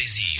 plaisir.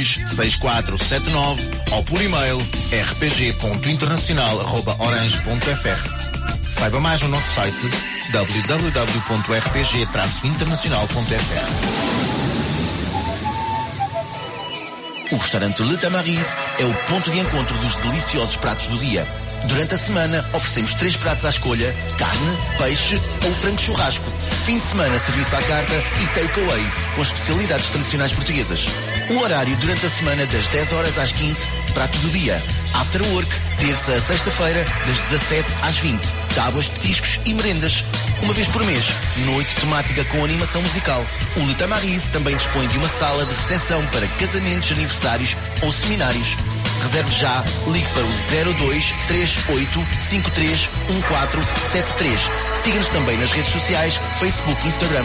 6479 ou por e-mail rpg.internacional.orange.fr. Saiba mais no nosso site www.rpg-internacional.fr. O restaurante Le Tamariz é o ponto de encontro dos deliciosos pratos do dia. Durante a semana, oferecemos três pratos à escolha: carne, peixe ou frango churrasco. Fim de semana, serviço à carta e takeaway, com especialidades tradicionais portuguesas. O horário durante a semana, das 10 horas às 15, prato do dia. After work, terça a sexta-feira, das 17 às 20. Tábuas, petiscos e merendas. Uma vez por mês, noite temática com animação musical. O Le Tamariz também dispõe de uma sala de recepção para casamentos, aniversários ou seminários. Reserve já, ligue para o 02 38 53 1473. Siga-nos também nas redes sociais, Facebook e Instagram.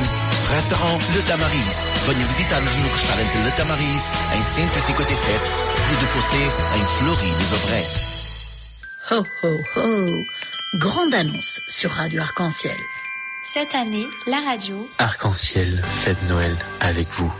Restaurant Le Tamariz. Venha visitar-nos no restaurante Le Tamariz, em 157, Rue de Fossé, em Fleury-les-Aubrais. Ho, ho, ho. Grande annonce sur Radio Arc-en-Ciel. Cette année, la radio Arc-en-Ciel fête Noël avec vous.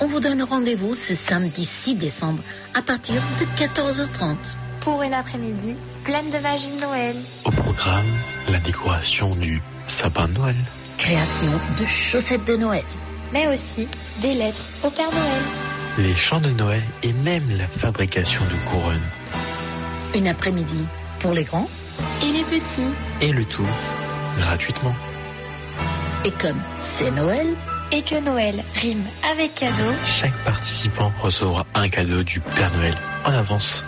On vous donne rendez-vous ce samedi 6 décembre à partir de 14h30. pour une après-midi pleine de magie de Noël. Au programme, la décoration du sapin de Noël. Création de chaussettes de Noël. mais aussi des lettres au Père Noël. les chants de Noël et même la fabrication de couronnes. Une après-midi pour les grands. Et les petits, Et le tout gratuitement. Et comme c'est Noël, et que Noël rime avec cadeau, Chaque participant recevra un cadeau du Père Noël en avance.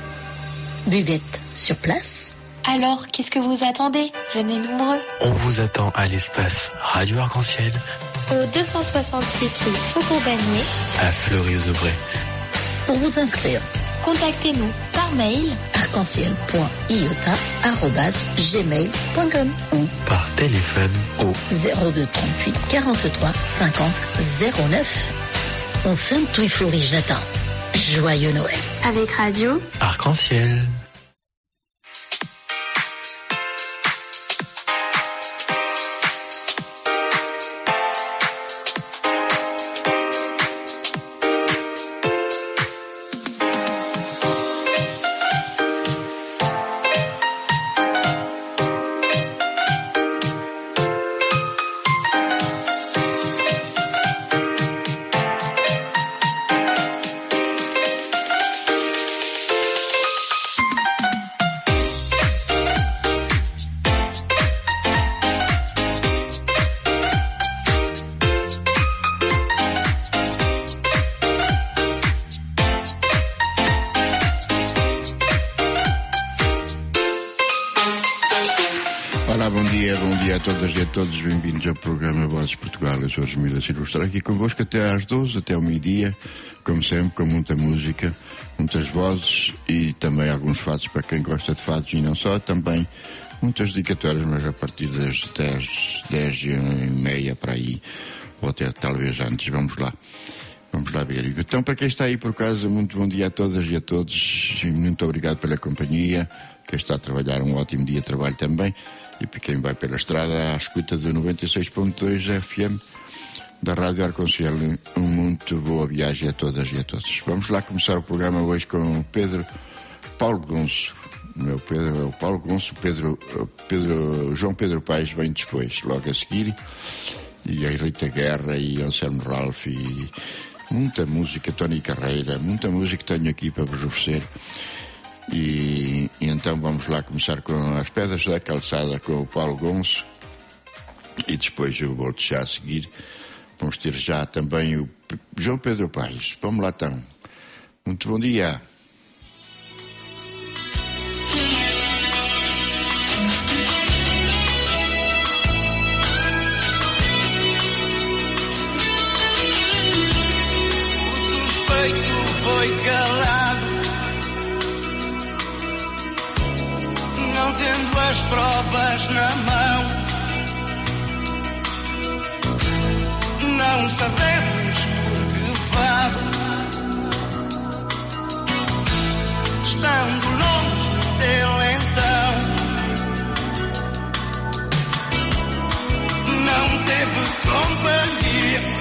buvette sur place. alors qu'est-ce que vous attendez? Venez nombreux On vous attend à l'espace Radio Arc-en-Ciel au 266 rue Faubourg-Bagné. à Fleury-les-Aubrais. Pour vous inscrire, Contactez-nous par mail arc-en-ciel.iota.gmail.com ou par téléphone au 02 38 43 50 09. On s'aime Florie Natin. Joyeux Noël. avec radio. Arc-en-Ciel. Sou Josmir Silva. Estarei aqui convosco até às 12, até ao meio-dia, como sempre, com muita música, muitas vozes e também alguns fatos para quem gosta de fatos e não só. Também muitas dedicatórias, mas a partir das 10, 10 e meia para aí, ou até talvez antes, vamos lá. Vamos lá ver. Então, para quem está aí por casa, muito bom dia a todas e a todos. Muito obrigado pela companhia. Quem está a trabalhar, um ótimo dia de trabalho também. E para quem vai pela estrada, à escuta do 96.2 FM da Rádio Arconcelo. Um muito boa viagem a todas e a todos. Vamos lá começar o programa hoje com o Pedro Paulo Gonço. Meu Pedro é o Paulo Gonço, Pedro, Pedro, João Pedro Paes vem depois, logo a seguir. E a Rita Guerra e Anselmo Ralph e muita música, Tony Carreira, muita música tenho aqui para vos oferecer. E, e, então vamos lá começar com as pedras da calçada com o Paulo Gonço e depois eu volto já a seguir. Vamos ter já também o João Pedro Paes. Vamos lá então. Muito bom dia. foi calado, não tendo as provas na mão. Não sabemos por que fado, estando longe dele então. Não teve companhia.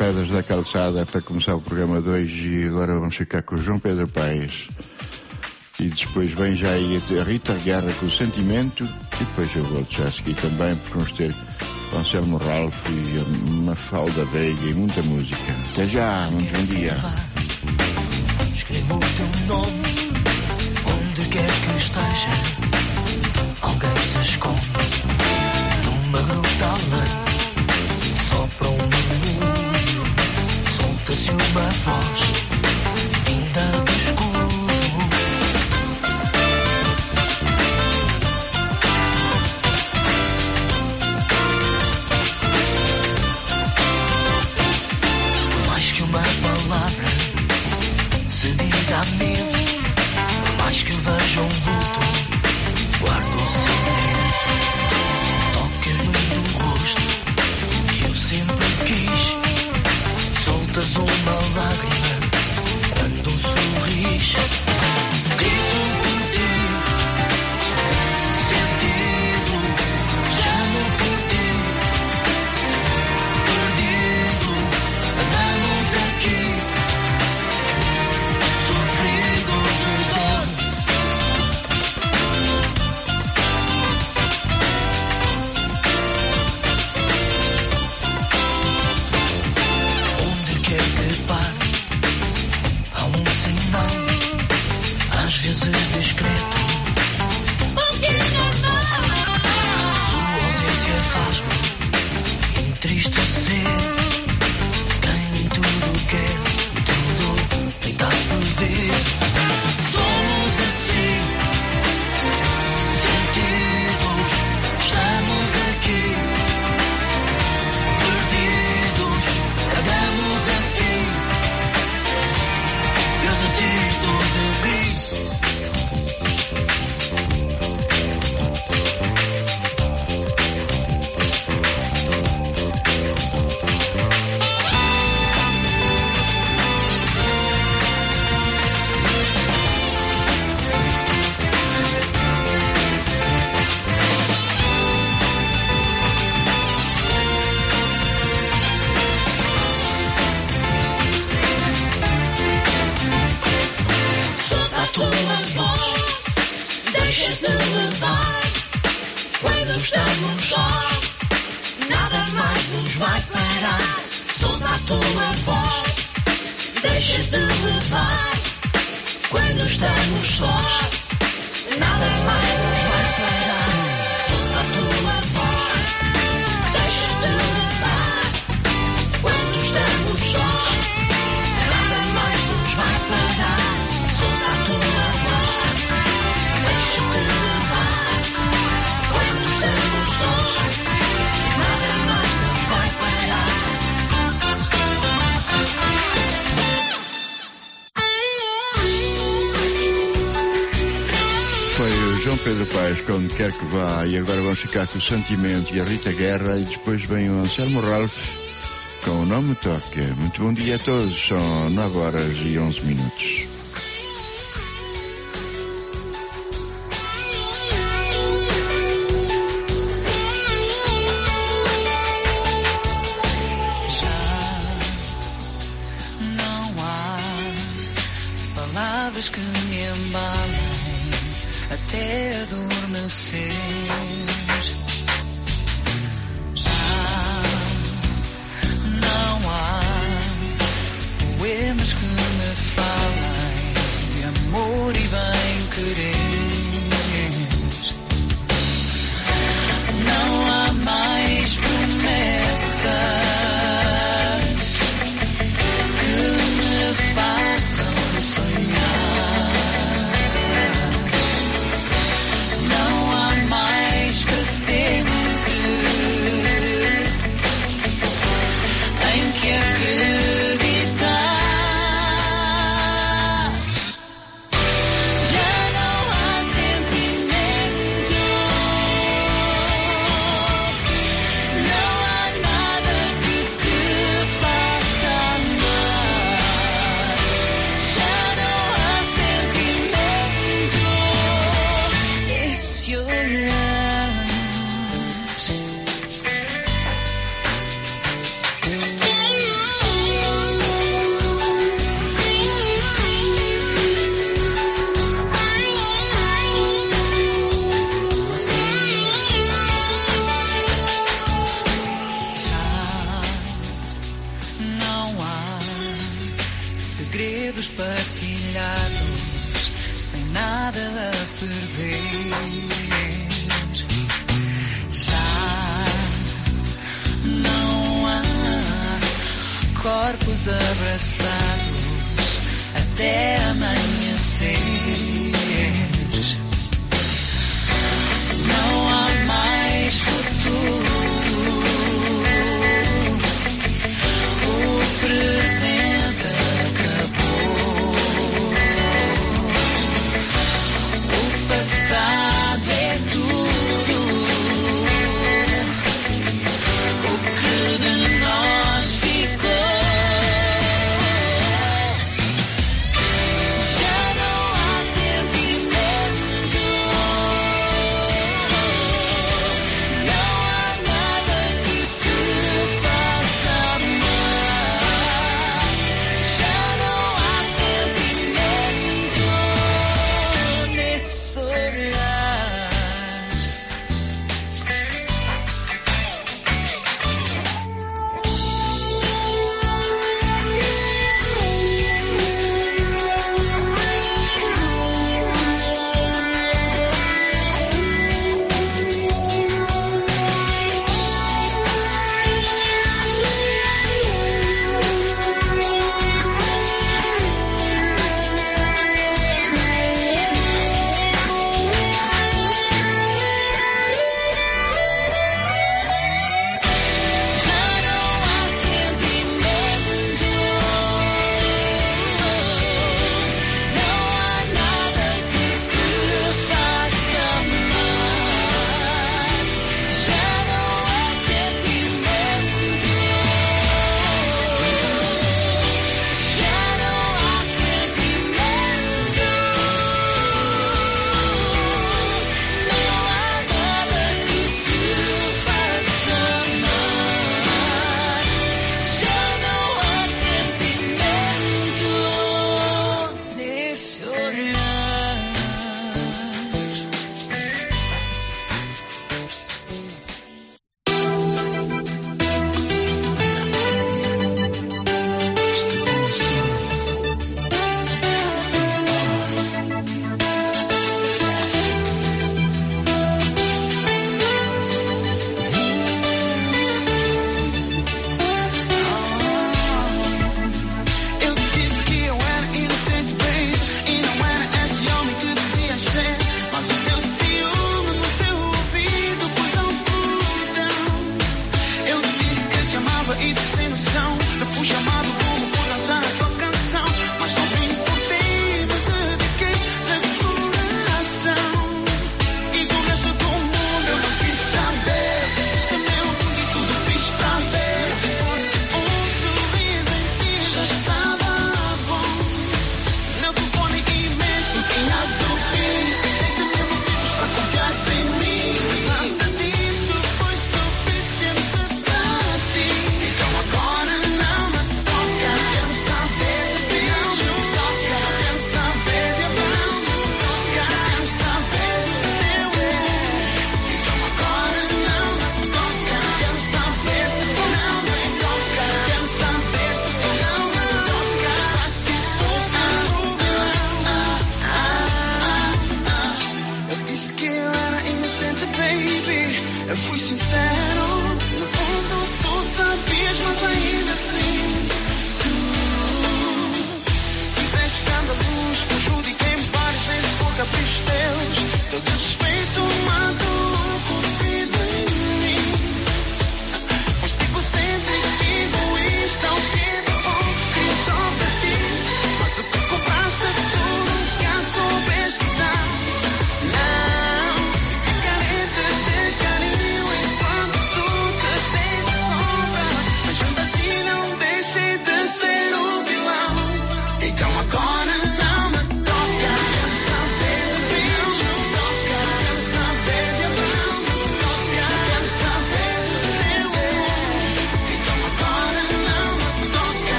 Pedras da calçada para começar o programa 2 e agora vamos ficar com o João Pedro Paes. E depois vem já aí a Rita Guerra com o sentimento e depois eu volto já a seguir também porque vamos ter o Anselmo Ralph e a Mafalda Veiga e muita música. Até já, muito bom dia. Escreva o teu nome onde quer que esteja. Alguém se esconde numa gruta to by force. quando estamos sós, nada mais nos vai parar. Solta a tua voz, deixa-te levar. Quando estamos sós, nada mais nos vai parar. Solta a tua voz, deixa-te levar. Quando estamos sós. Pedro Paes, quando quer que vá, e agora vamos ficar com o Sentimento e a Rita Guerra, e depois vem o Anselmo Ralph com o Nome Toca. Muito bom dia a todos, são 9 horas e 11 minutos.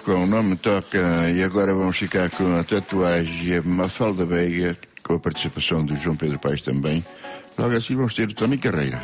Com Não Me Toca e agora vamos ficar com a tatuagem Mafalda Veiga com a participação do João Pedro Paes também. Logo assim vamos ter o Tony Carreira.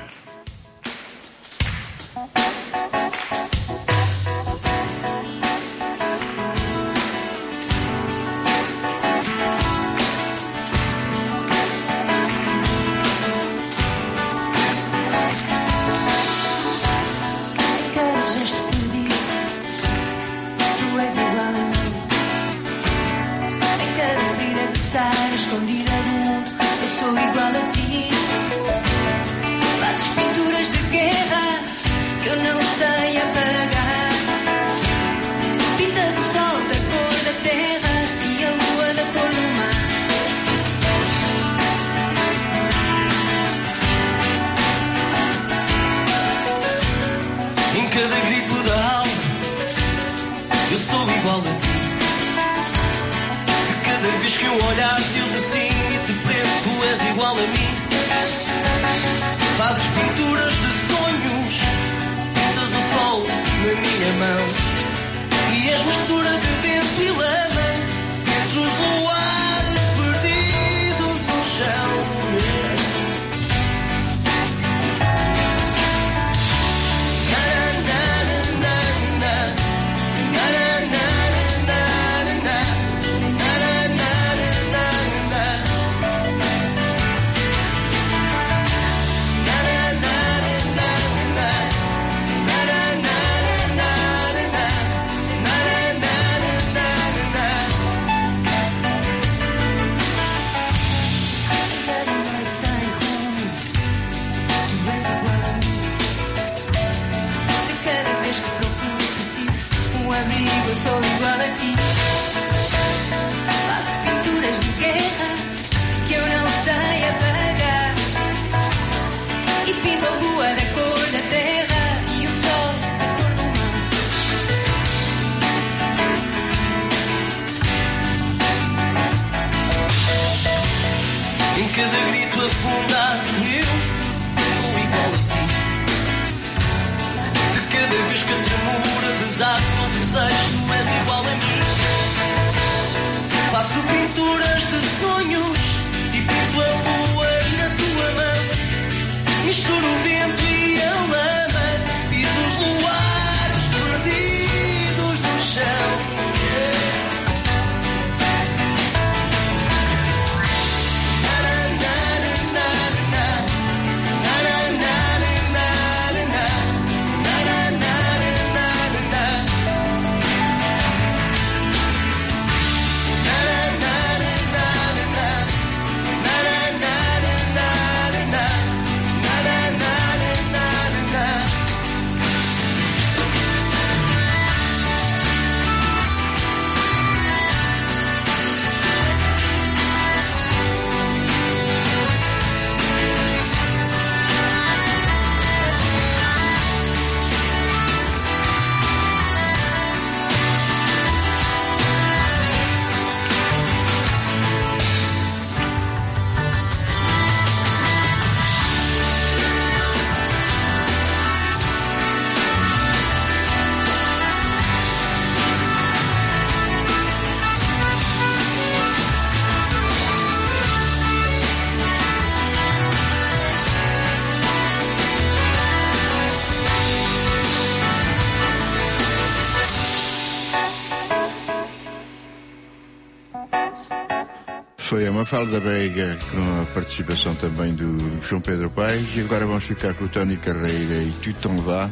Foi a Mafalda Veiga com a participação também do João Pedro Paes e agora vamos ficar com o Tony Carreira e Tu T'en Vas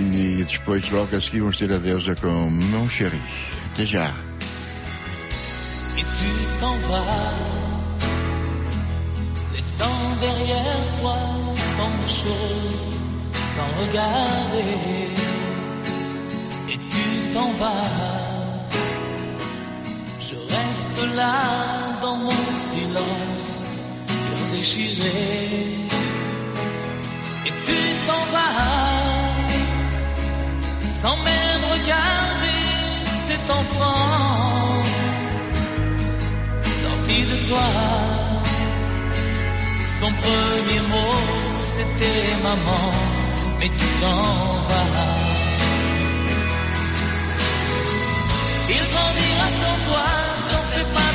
e depois logo a seguir vamos ter a Deusa com Mon Chéri. Até já. Et tu t'en vas, laissant derrière toi tant de choses sans regarder. Et tu t'en vas, reste là dans mon silence, cœur déchiré. Et tu t'en vas, sans même regarder cet enfant sorti de toi. Son premier mot, c'était maman, mais tu t'en vas. Il grandira sans toi, se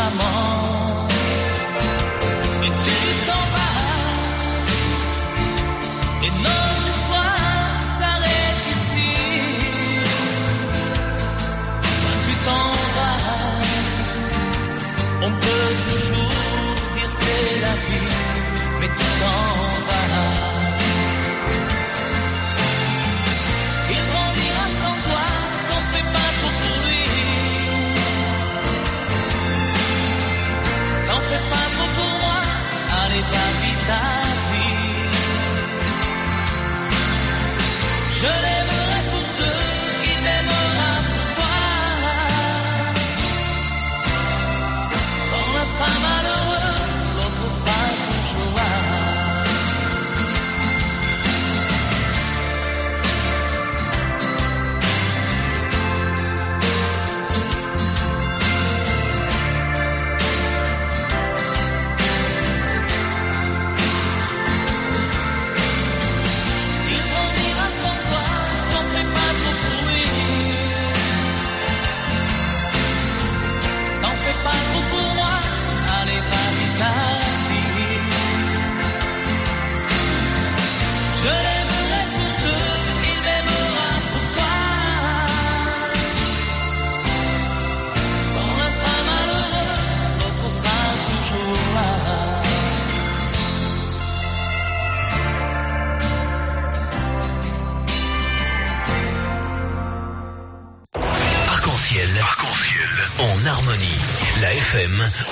amor.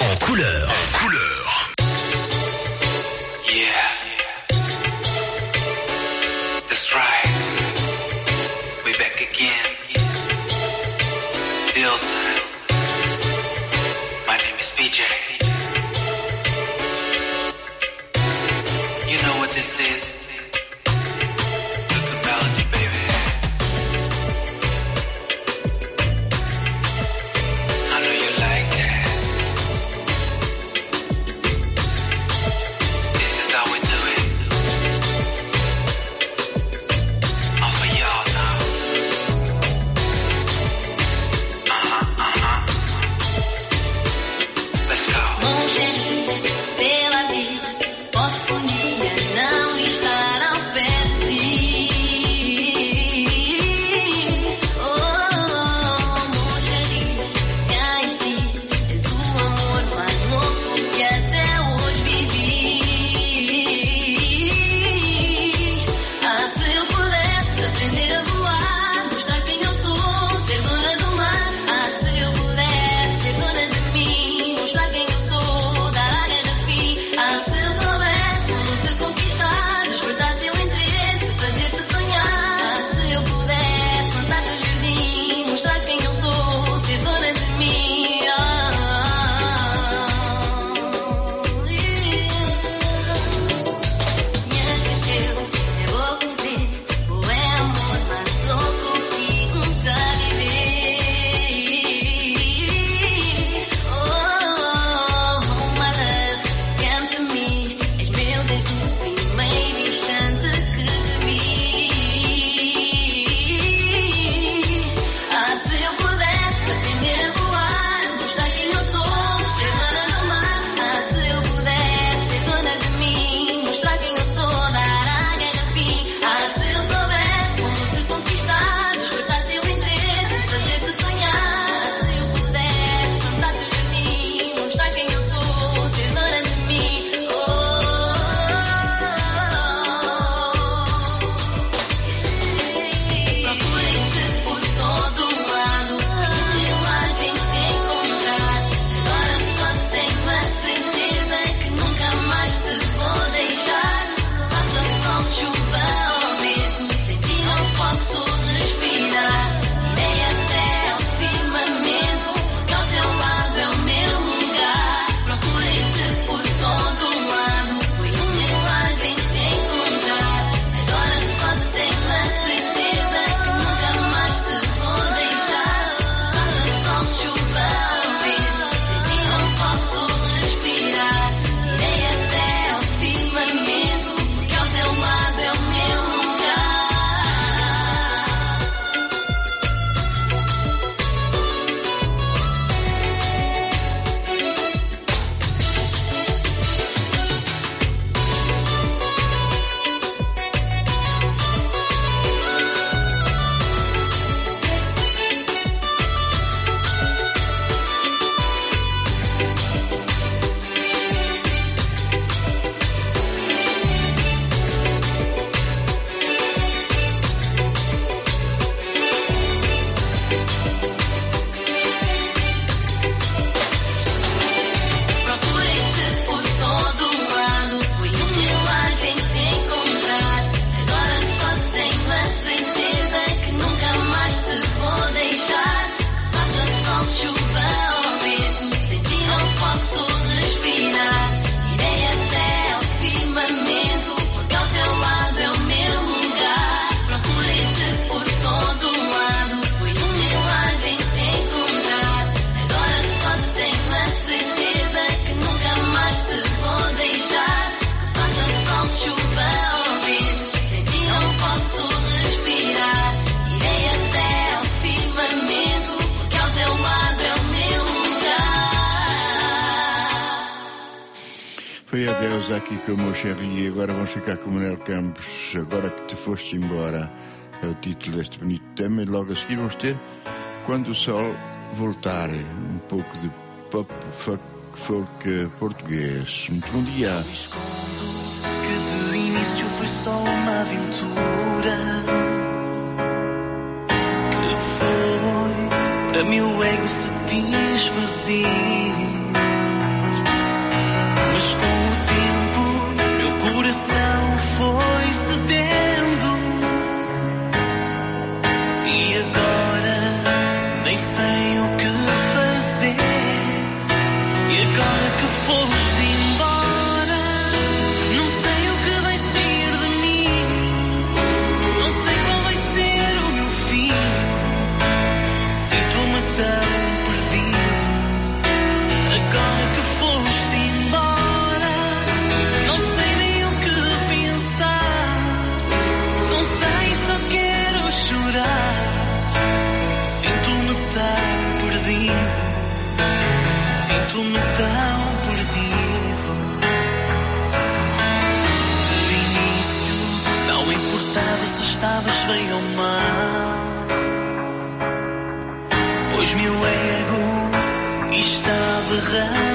En couleur. do sol voltar um pouco de pop folk, folk português. Muito bom dia. Que de início foi só uma aventura que foi para mim o ego se tinha bem ou mal, pois meu ego estava errado.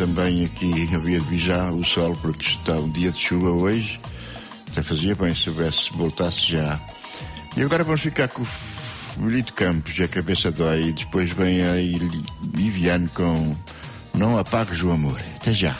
também aqui em Via de Bijá o sol, porque está um dia de chuva hoje. Até fazia bem se houvesse, voltasse já. E agora vamos ficar com o Lito Campos, e a cabeça dói, e depois vem a Liviano com Não Apagues o Amor. Até já.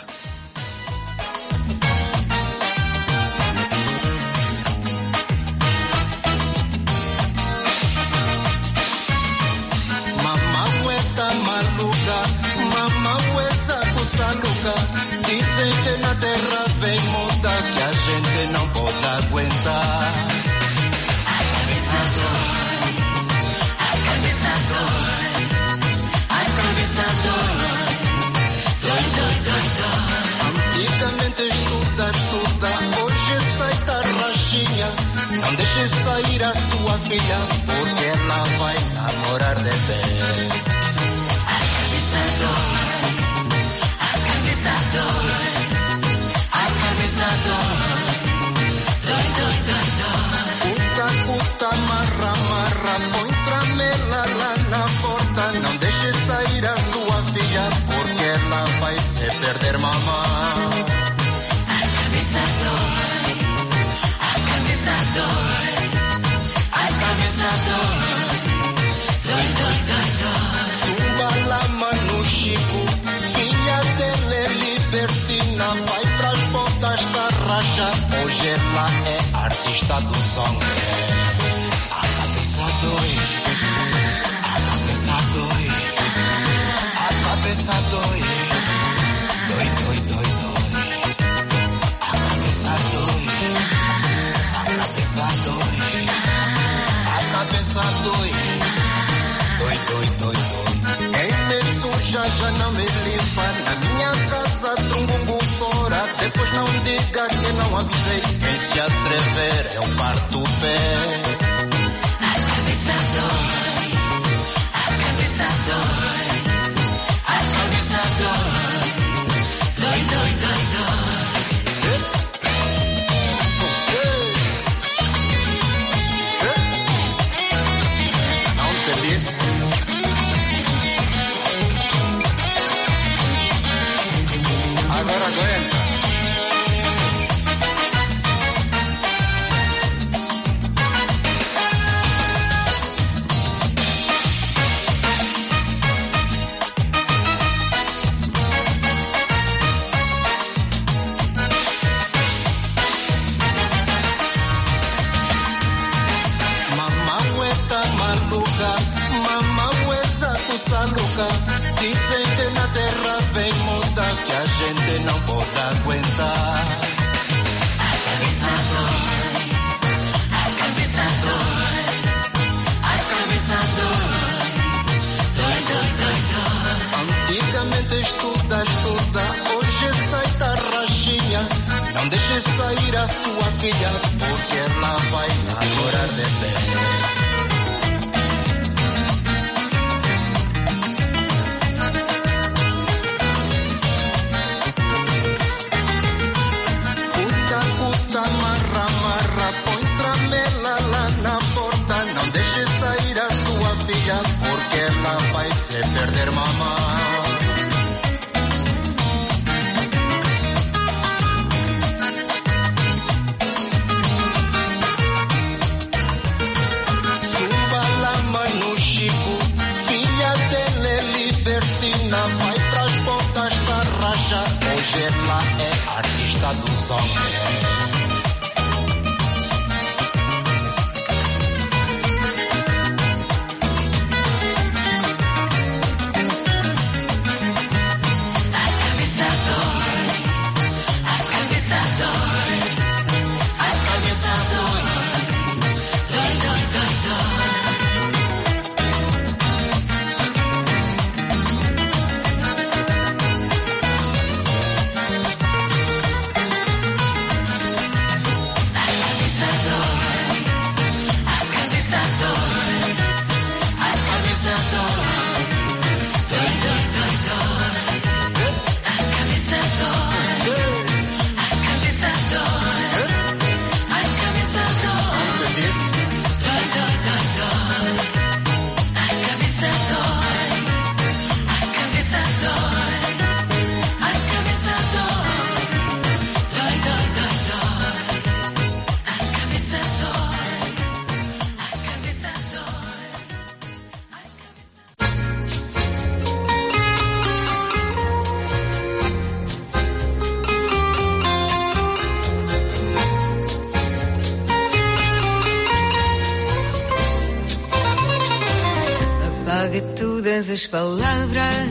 todas as palavras,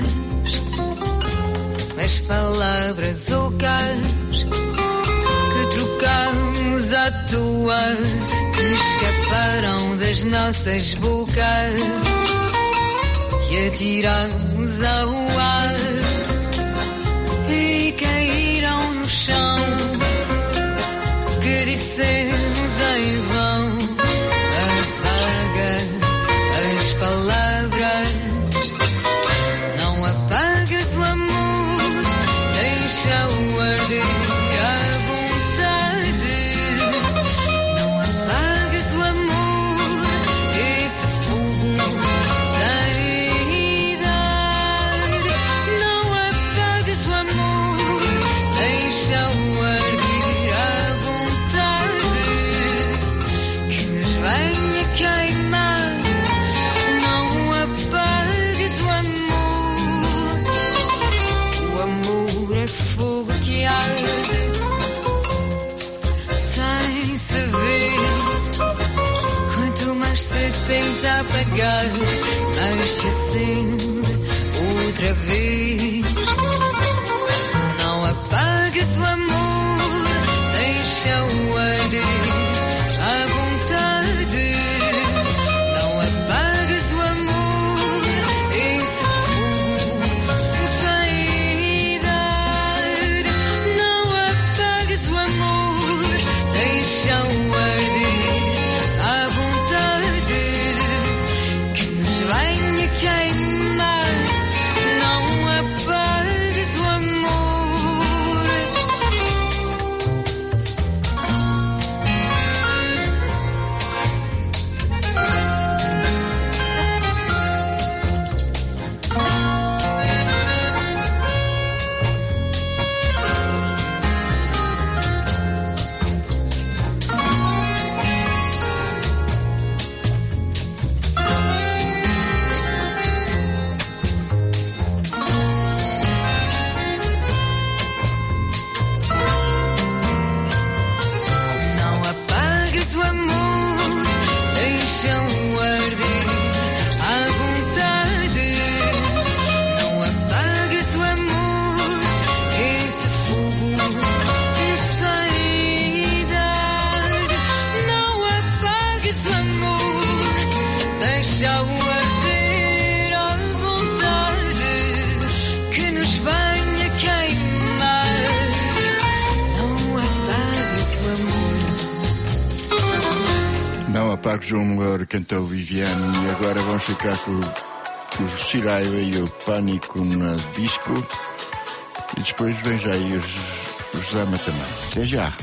as palavras ocas que trocamos à toa, que escaparam das nossas bocas, que atiramos ao ar e caíram no chão, que dissemos em Marcos João Moura cantou Viviane e agora vamos ficar com, o Ciraiva e o Pânico na disco. E depois vem já aí os, os Zama também. Até já!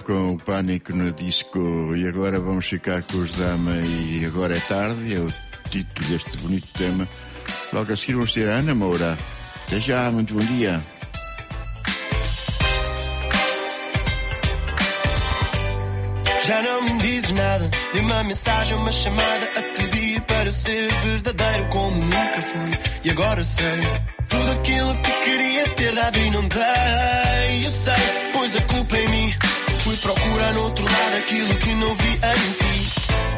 Com o Pânico no Disco e agora vamos ficar com os Dama e agora é tarde, é o título deste bonito tema. Logo a seguir vamos ter a Ana Moura. Até já, muito bom dia. Já não me dizes nada, nem uma mensagem, uma chamada a pedir para ser verdadeiro como nunca fui. E agora sei tudo aquilo que queria ter dado e não dei. Fui procurar no outro lado aquilo que não vi em ti.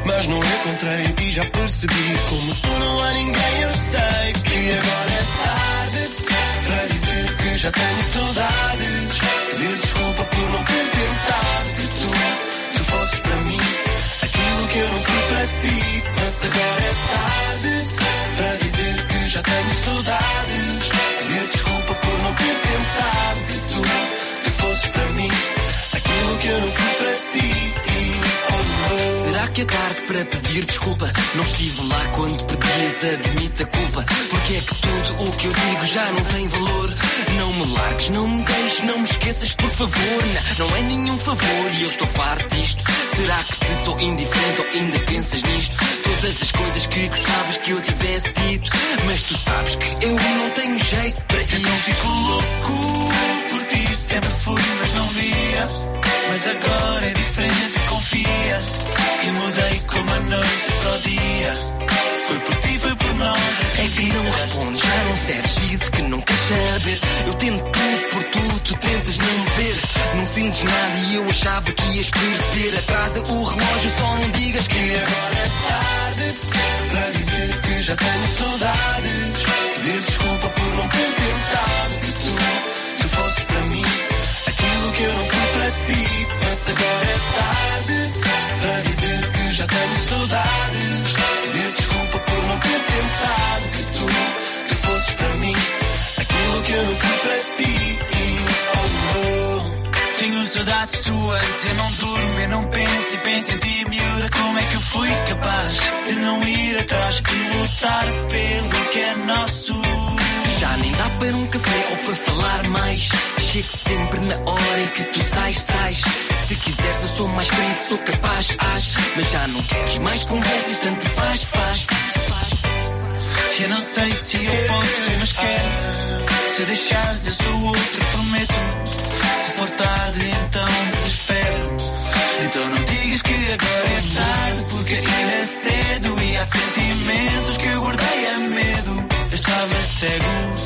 Mas não encontrei e já percebi como tu não há ninguém. Eu sei que agora é tarde para dizer que já tenho saudades. Pedir desculpa por não ter tentado que tu tu fosses para mim aquilo que eu não fui para ti. Mas agora é tarde para dizer que já tenho saudades. Pedir desculpa por não ter tentado que tu, tu fosses para mim que eu não fui para ti. Será que é tarde para pedir desculpa? Não estive lá quando pedias, admite a culpa. Porque é que tudo o que eu digo já não tem valor? Não me largues, não me deixes, não me esqueças, por favor. Não, não é nenhum favor e eu estou farto disto. Será que te sou indiferente ou ainda pensas nisto? Todas as coisas que gostavas que eu tivesse dito. Mas tu sabes que eu não tenho jeito para isto. fico louco por ti, sempre fui, mas não via. Mas agora é diferente, confia. Que mudei como a noite para o dia. Foi por ti, foi por nós. É que não respondes, já não cedes, dizes que não queres saber. Eu tento tudo por tu, tu tentas não me ver. Não sentes nada e eu achava que ias perceber. Atrasa o relógio, só não digas que agora é tarde para dizer que já tenho saudades. Pedir desculpa Agora é tarde para dizer que já tenho saudades. Pedir desculpa por não ter tentado que tu, tu fosses para mim aquilo que eu não fui para ti. Oh, no. Tenho saudades tuas, eu não durmo, eu não penso e penso em ti, miúda. Como é que eu fui capaz de não ir atrás e lutar pelo que é nosso? Já nem dá para um café ou para falar mais. Chego sempre na hora em que tu sais, sais. Se quiseres, eu sou mais crente, sou capaz, ás. Mas já não queres mais conversas, tanto faz, faz. Eu não sei se eu posso, mas quero. Se deixares, eu sou outro, prometo. Se for tarde, então desespero. Então não digas que agora é tarde, porque ainda é cedo e há sentimentos que eu guardei a medo. seguro.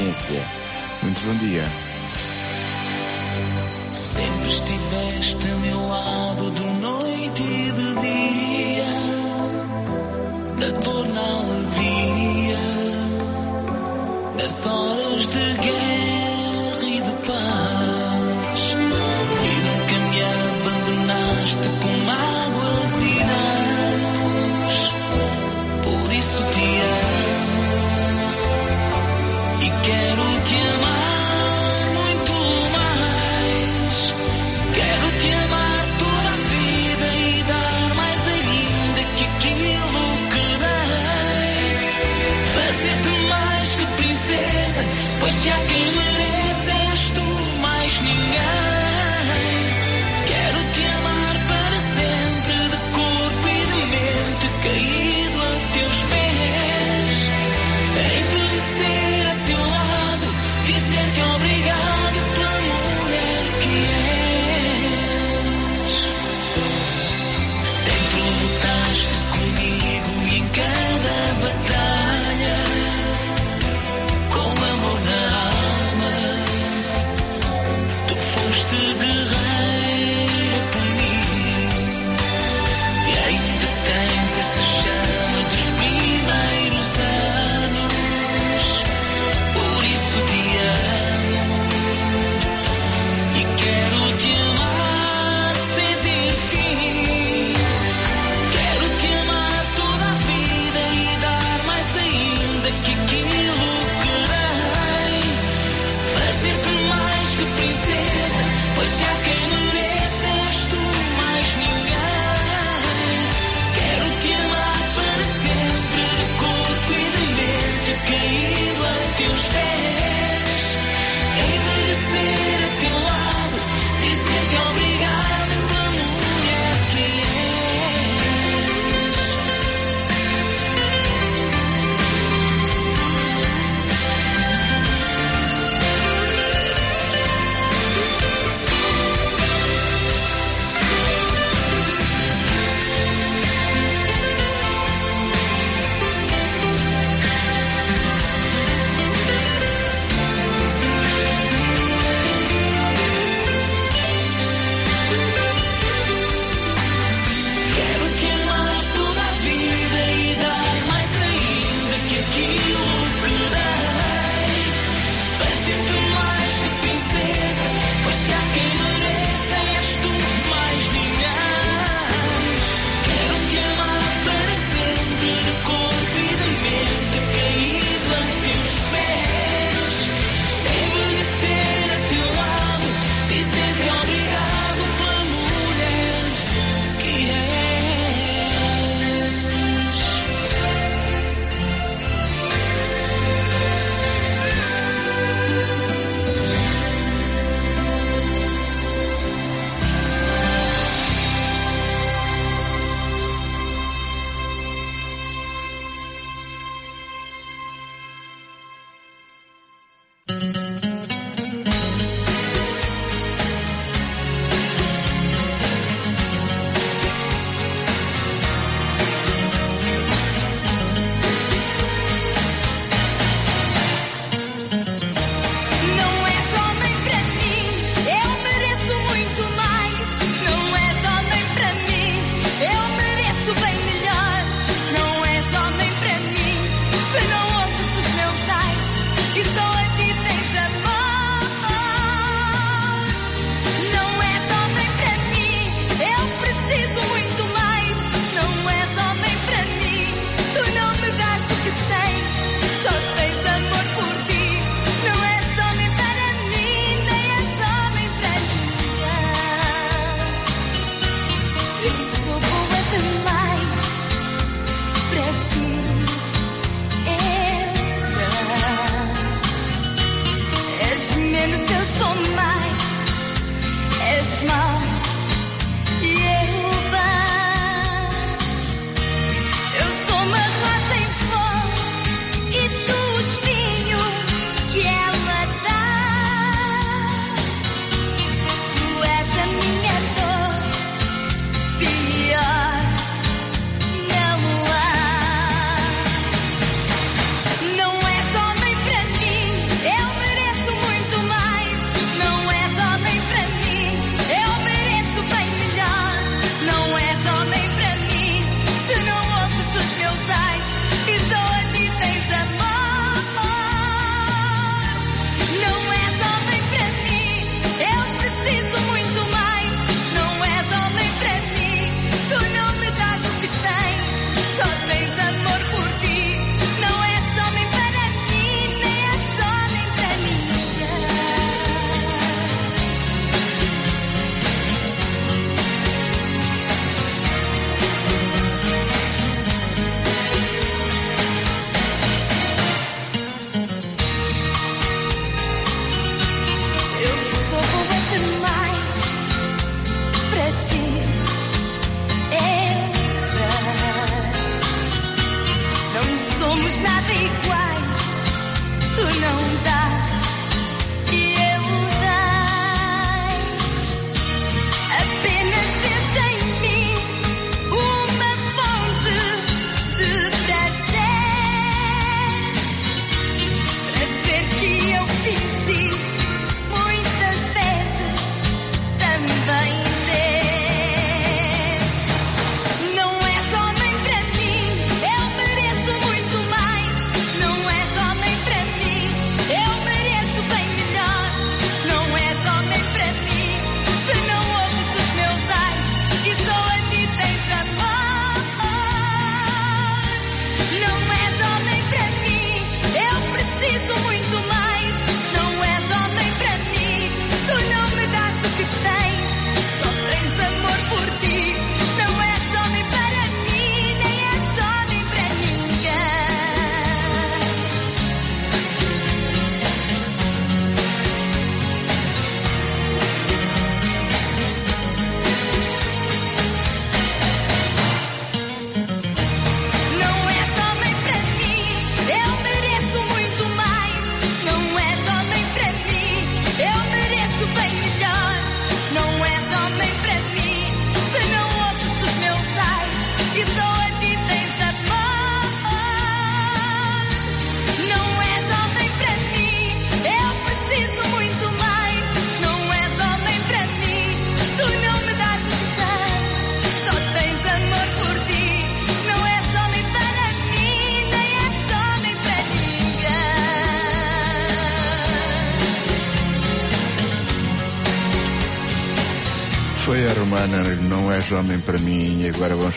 É é? Muito bom dia.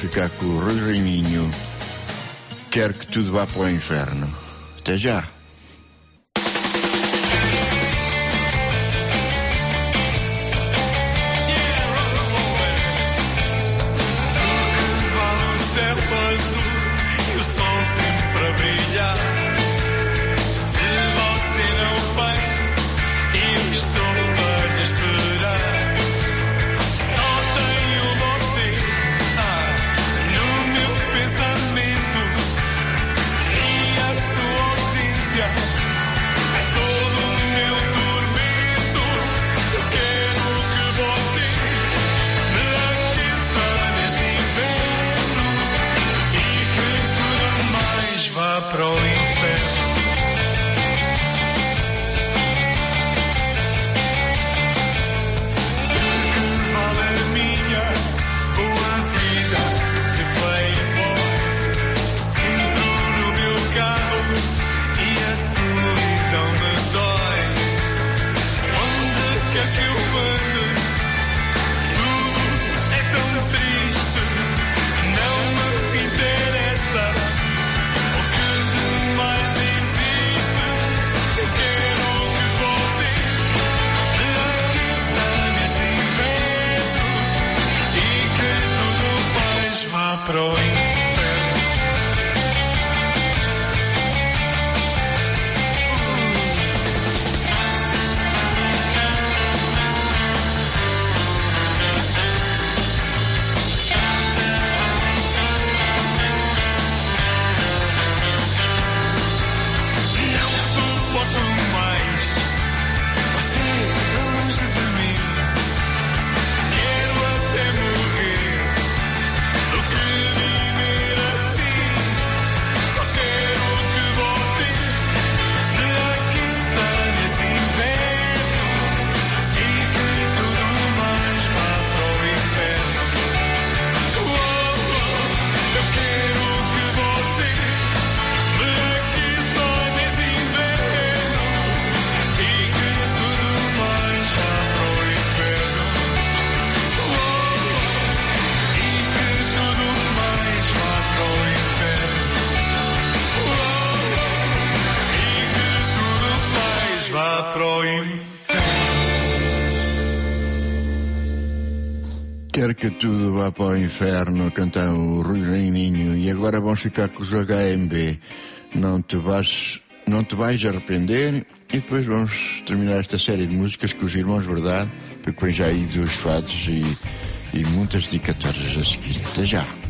ficar com o Rui Reininho. Quero que tudo vá para o inferno. Até já. quer que tudo vá para o inferno, cantam o Rui Reininho, e agora vamos ficar com os HMB. Não te vais, não te vais arrepender. E depois vamos terminar esta série de músicas com os Irmãos Verdade, porque vem já aí dos fados e, e muitas dedicatórias a seguir. Até já!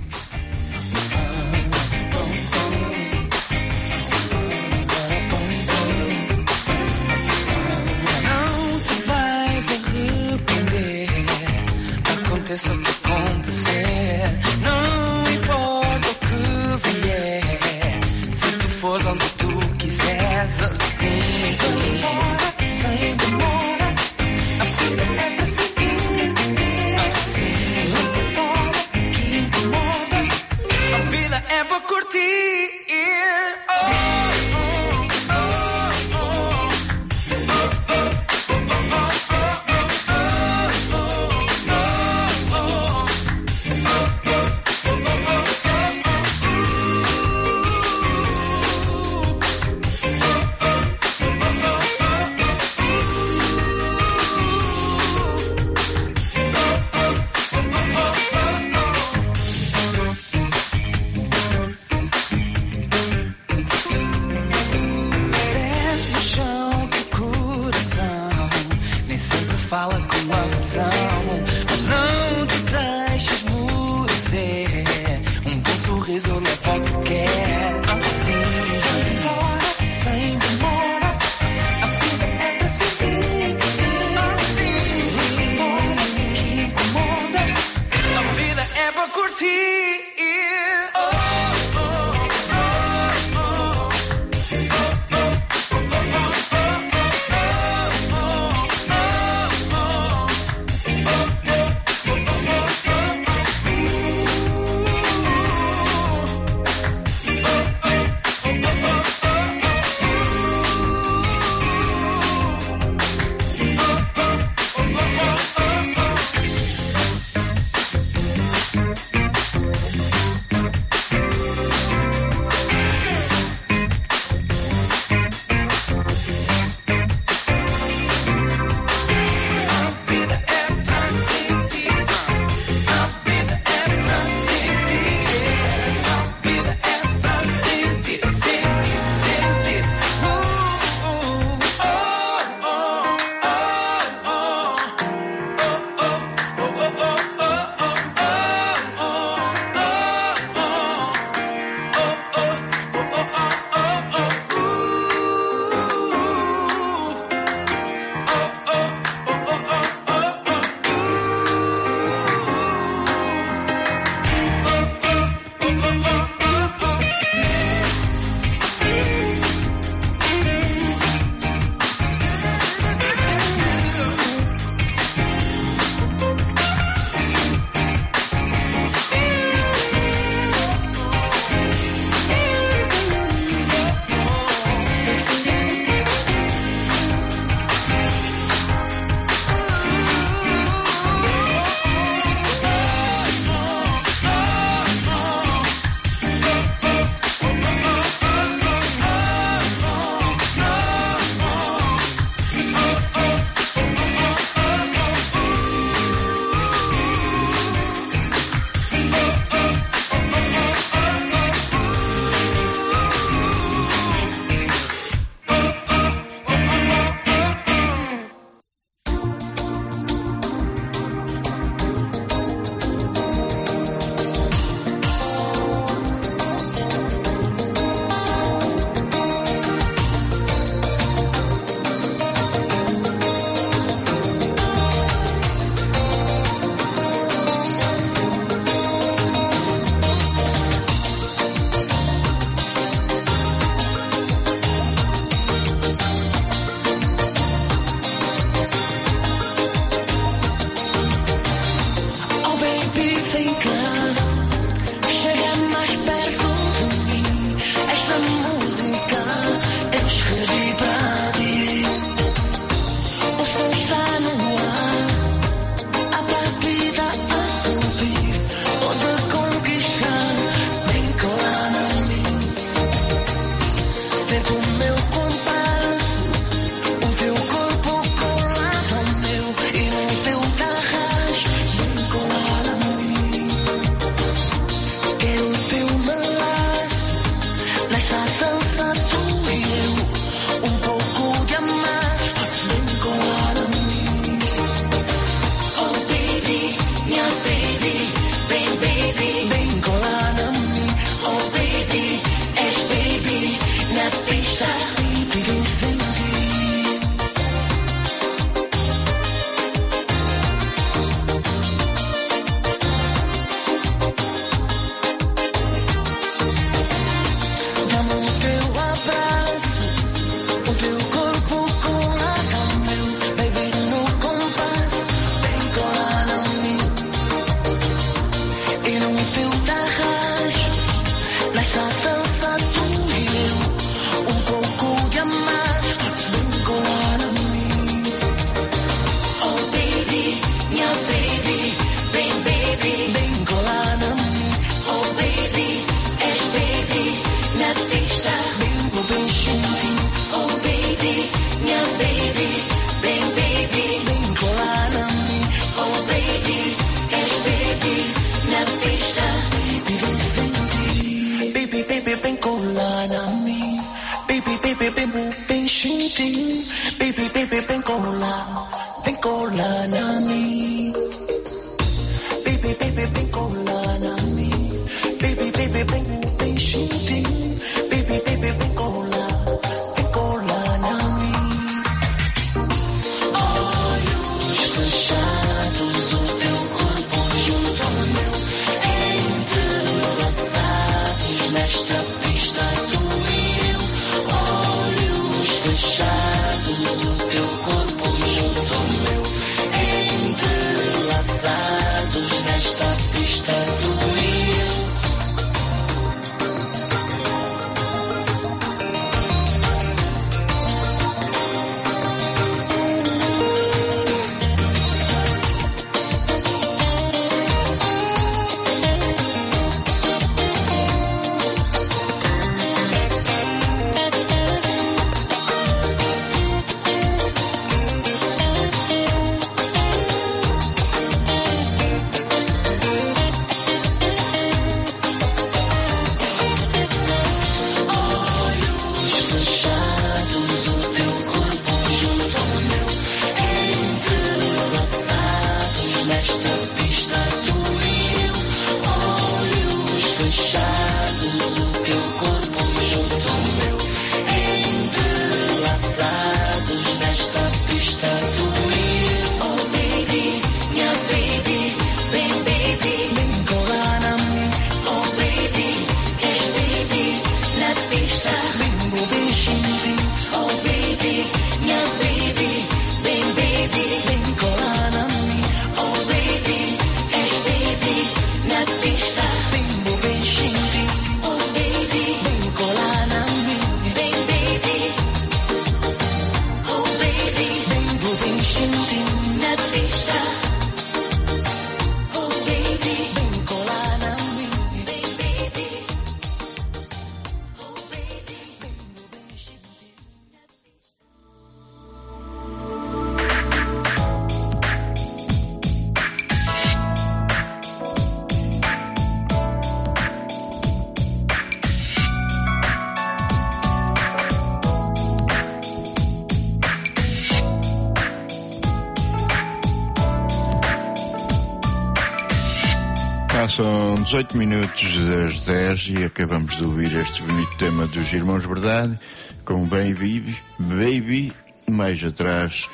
18 minutos das 10 e acabamos de ouvir este bonito tema dos Irmãos Verdade com Baby, Baby. Mais atrás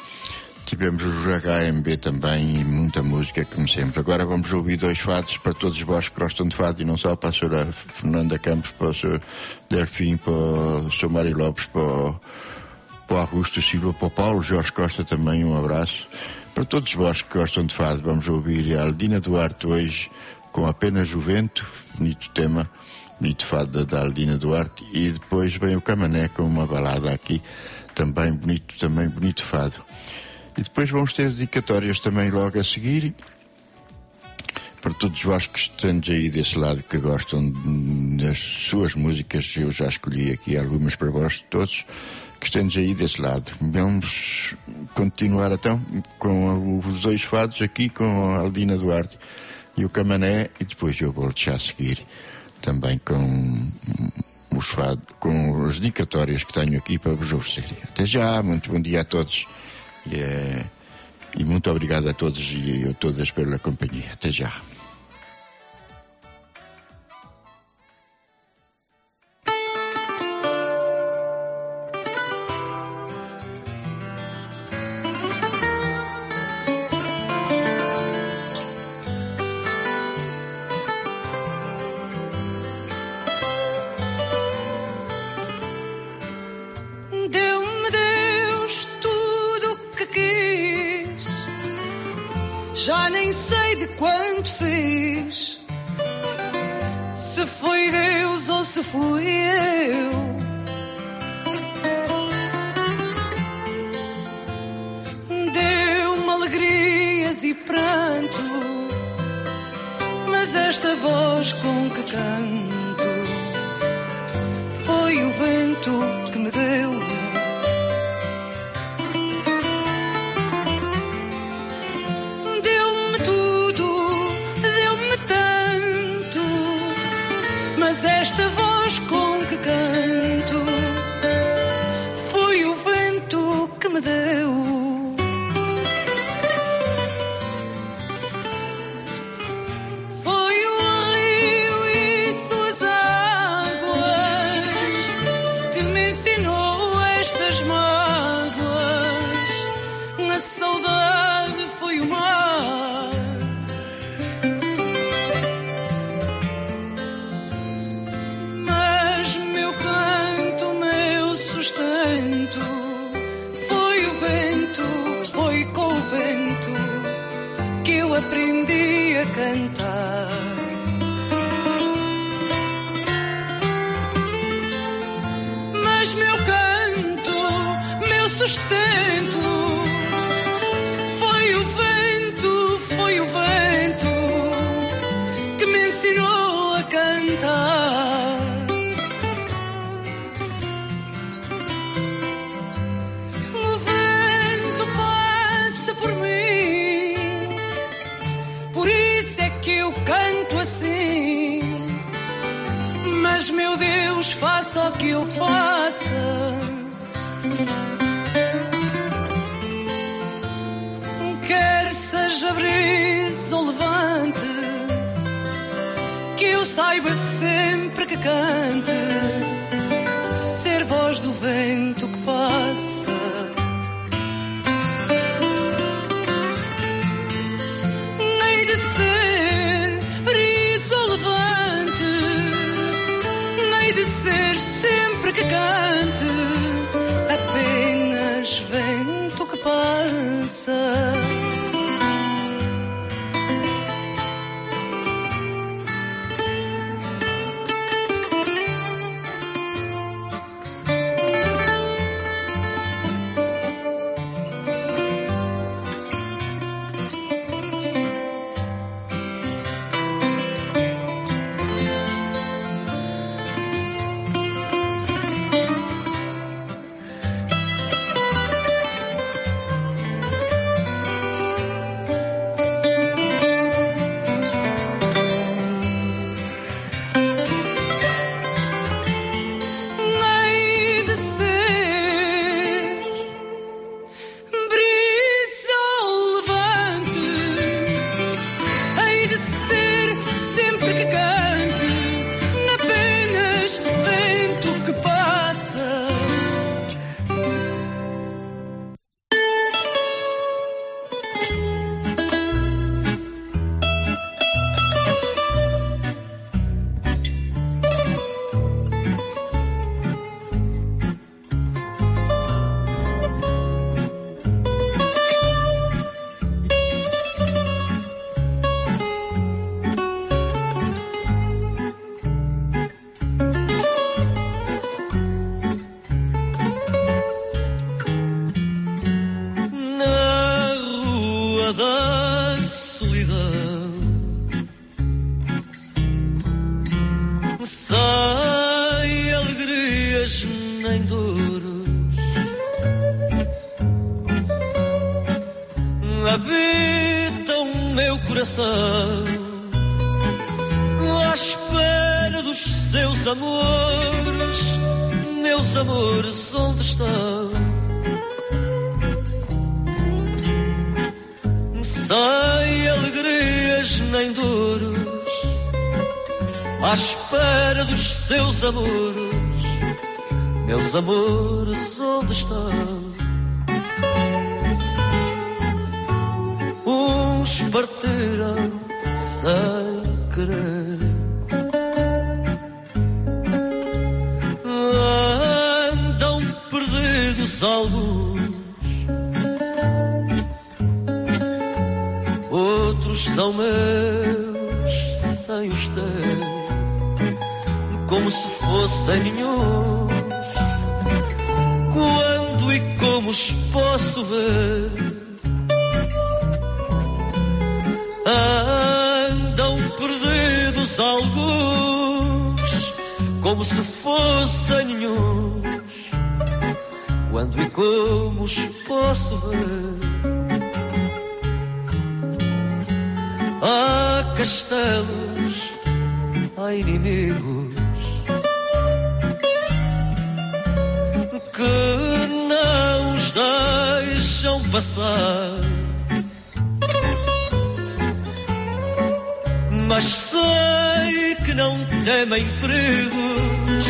tivemos os HMB também e muita música, como sempre. Agora vamos ouvir dois fatos para todos os vós que gostam de fado e não só para a senhora Fernanda Campos, para o senhor Delfim, para o senhor Mário Lopes, para o, para o Augusto Silva, para o Paulo Jorge Costa também. Um abraço. Para todos vós que gostam de fado, vamos ouvir a Aldina Duarte hoje com apenas Juvento, bonito tema, bonito fado da Aldina Duarte, e depois vem o Camané com uma balada aqui, também bonito, também bonito fado. E depois vamos ter dedicatórias também logo a seguir, para todos os que estantes aí desse lado que gostam das suas músicas, eu já escolhi aqui algumas para vós todos, que estantes aí desse lado. Vamos continuar então com os dois fados aqui com a Aldina Duarte e o Camané e depois eu vou deixar seguir também com os fados, com as dicatórias que tenho aqui para vos oferecer. Até já, muito bom dia a todos e, eh, e muito obrigado a todos e a todas pela companhia. Até já. Meus amores, onde estão? Uns partiram sem querer. Andam perdidos alguns, outros são meus sem os ter, como se fossem nenhums. Quando e como os posso ver? Andam perdidos alguns, como se fossem nenhuns. Quando e como os posso ver? Há castelos, há inimigos passar. Mas sei que não temem perigos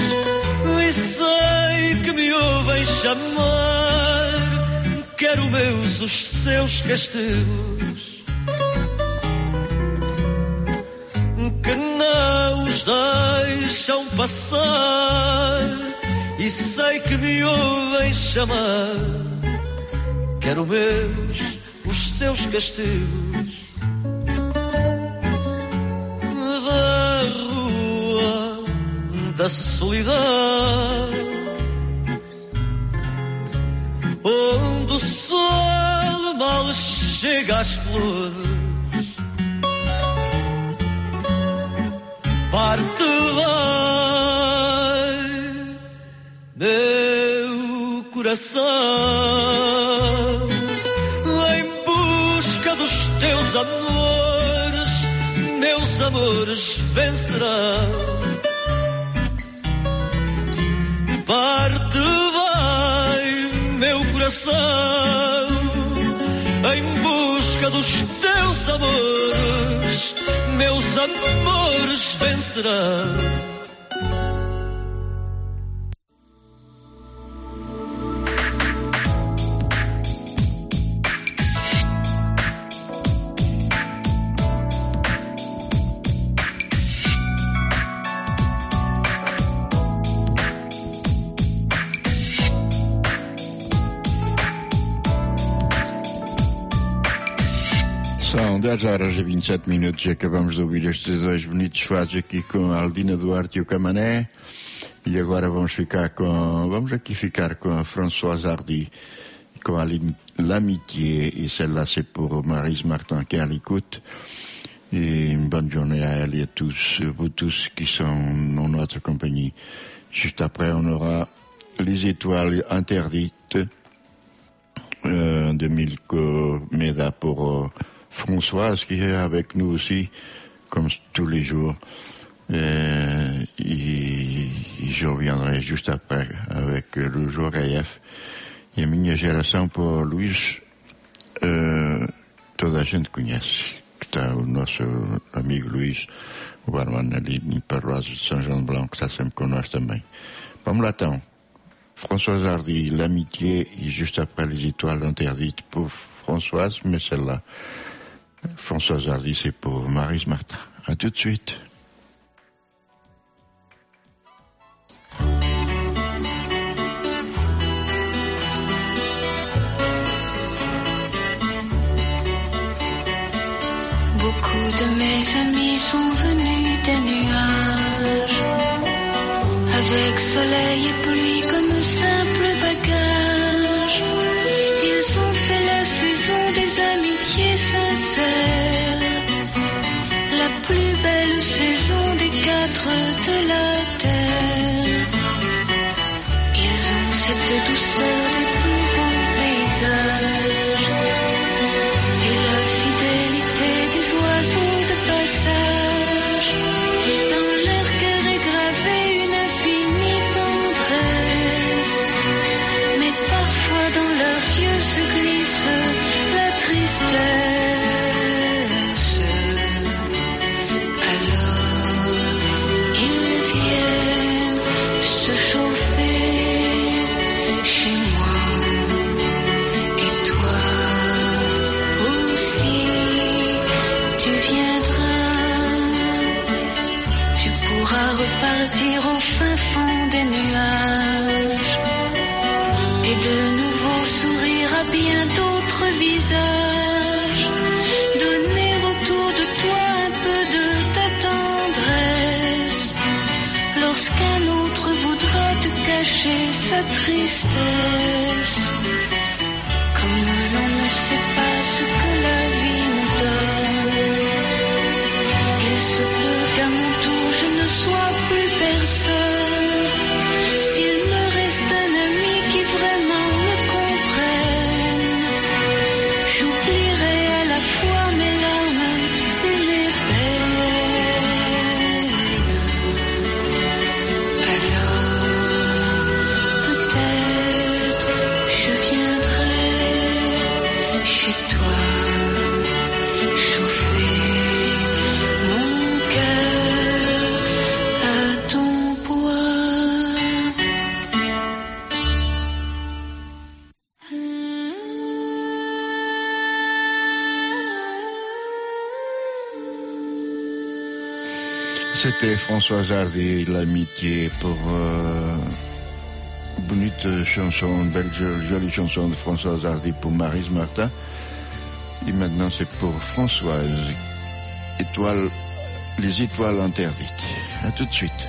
e sei que me ouvem chamar. Quero meus os seus castigos que não os deixam passar e sei que me ouvem chamar. Quero meus os seus castigos. Da rua da solidão, onde o sol mal chega às flores, parte vai coração em busca dos teus amores, meus amores vencerão. Parte vai meu coração em busca dos teus amores, meus amores vencerão. São 10 horas e 27 minutos e acabamos de ouvir estes dois bonitos fados aqui com Aldina Duarte e o Camané. E agora vamos ficar com. Vamos aqui ficar com a Françoise Hardy, com a l'amitié. Et celle-là, c'est pour Marise Martin qui est à l'écoute. Et une bonne journée à elle et à tous, vous tous qui sont dans notre compagnie. Juste après, on aura les étoiles interdites euh, de Milko Meda pour euh, Françoise qui est avec nous aussi, comme tous les jours. Euh, et, et je reviendrai juste après avec euh, le jour AF. E a minha geração por Luís, eh, toda gente conhece. Que está o nosso amigo Luís, o barman ali em Parloazes de São João de Blanc, que está sempre connosco também. Vamos lá. Françoise Hardy, l'amitié, et juste après les étoiles interdites pour Françoise, mais celle-là, Françoise Hardy, c'est pour Marise Martin. À tout de suite. Beaucoup de mes amis sont venus des nuages, avec soleil et pluie comme simple bagage. La plus belle saison des quatre de la terre. Ils ont cette douceur des plus beaux paysages. cacher sa tristesse. C'était Hardy, l'amitié pour euh, bonne chanson, belle jolie chanson de François Hardy pour Marise Martin. Et maintenant c'est pour Françoise, étoile, les étoiles interdites. À tout de suite.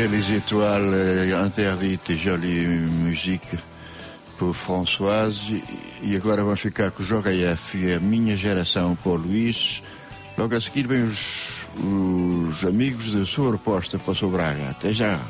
C'était les étoiles interdites, jolie musique por Françoise. E agora vamos ficar com o Joga F, a minha geração, por Luís. Logo a seguir vem os, os amigos da sua proposta para o Braga. Até já!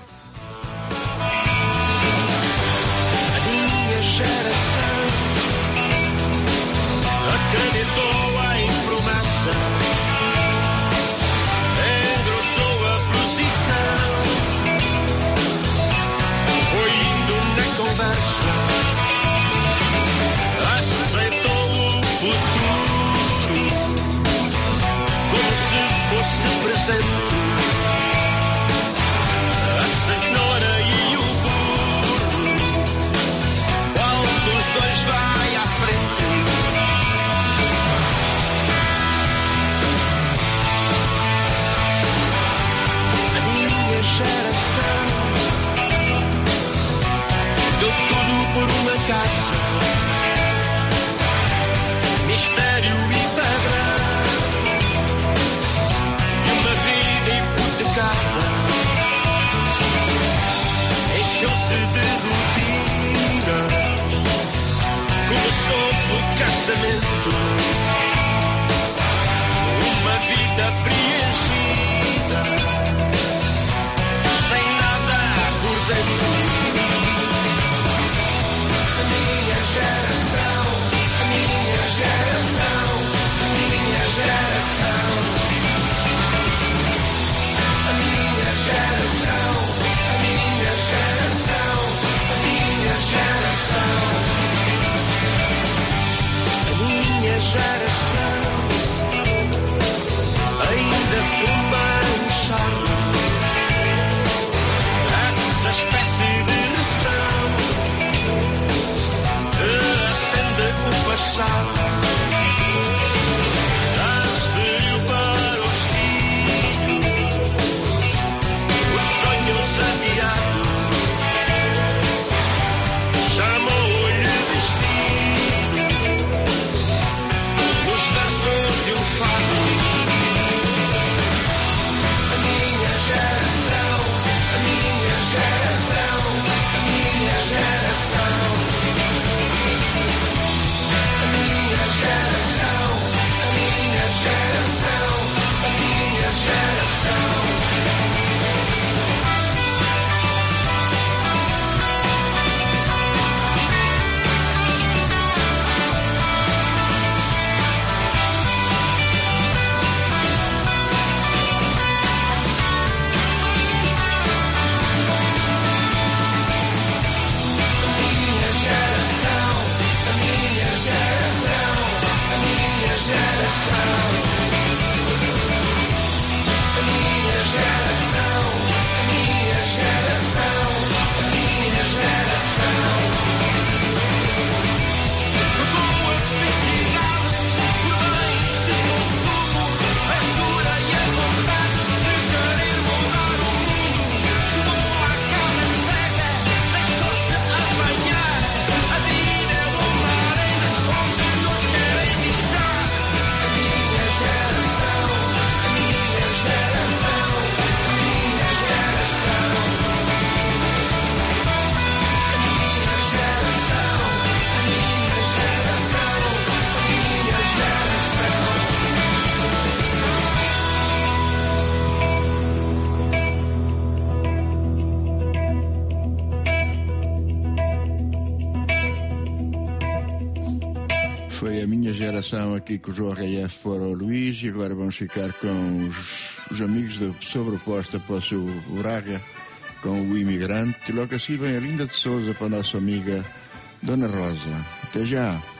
aqui com o João RF fora o Luís e agora vamos ficar com os, os amigos da sobreposta para o seu Braga com o imigrante. E logo assim vem a Linda de Souza para a nossa amiga Dona Rosa. Até já!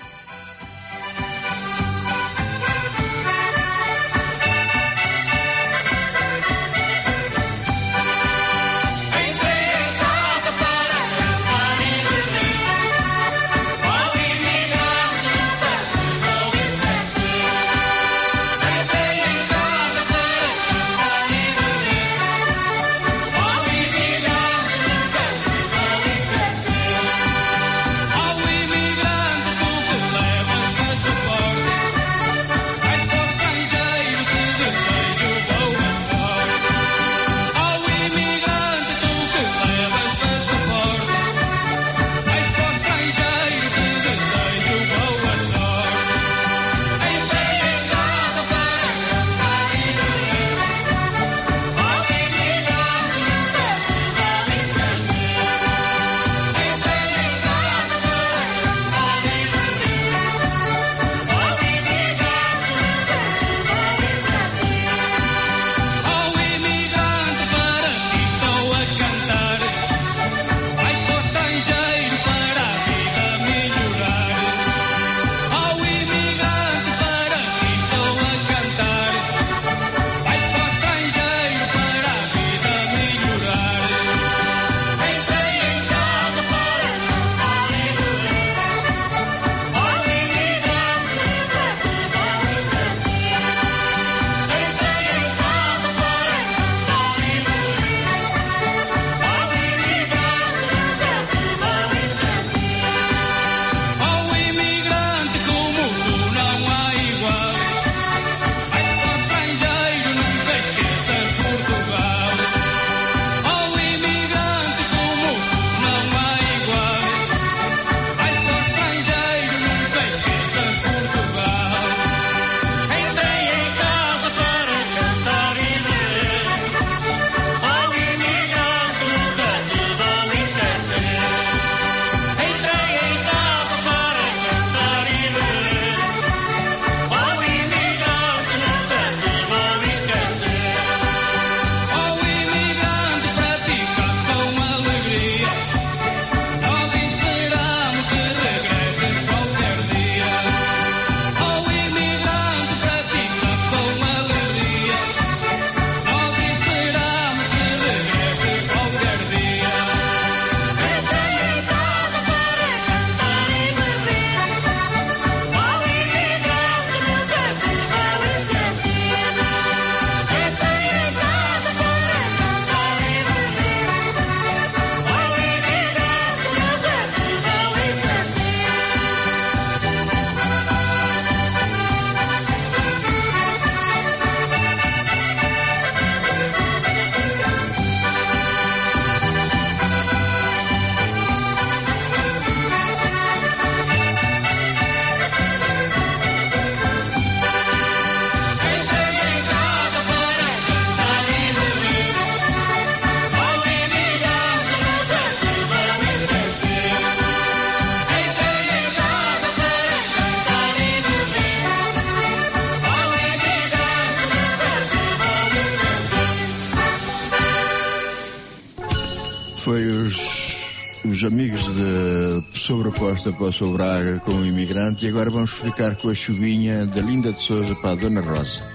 Sobreposta para o Sobraga com o imigrante e agora vamos ficar com a chuvinha da Linda de Souza para a Dona Rosa.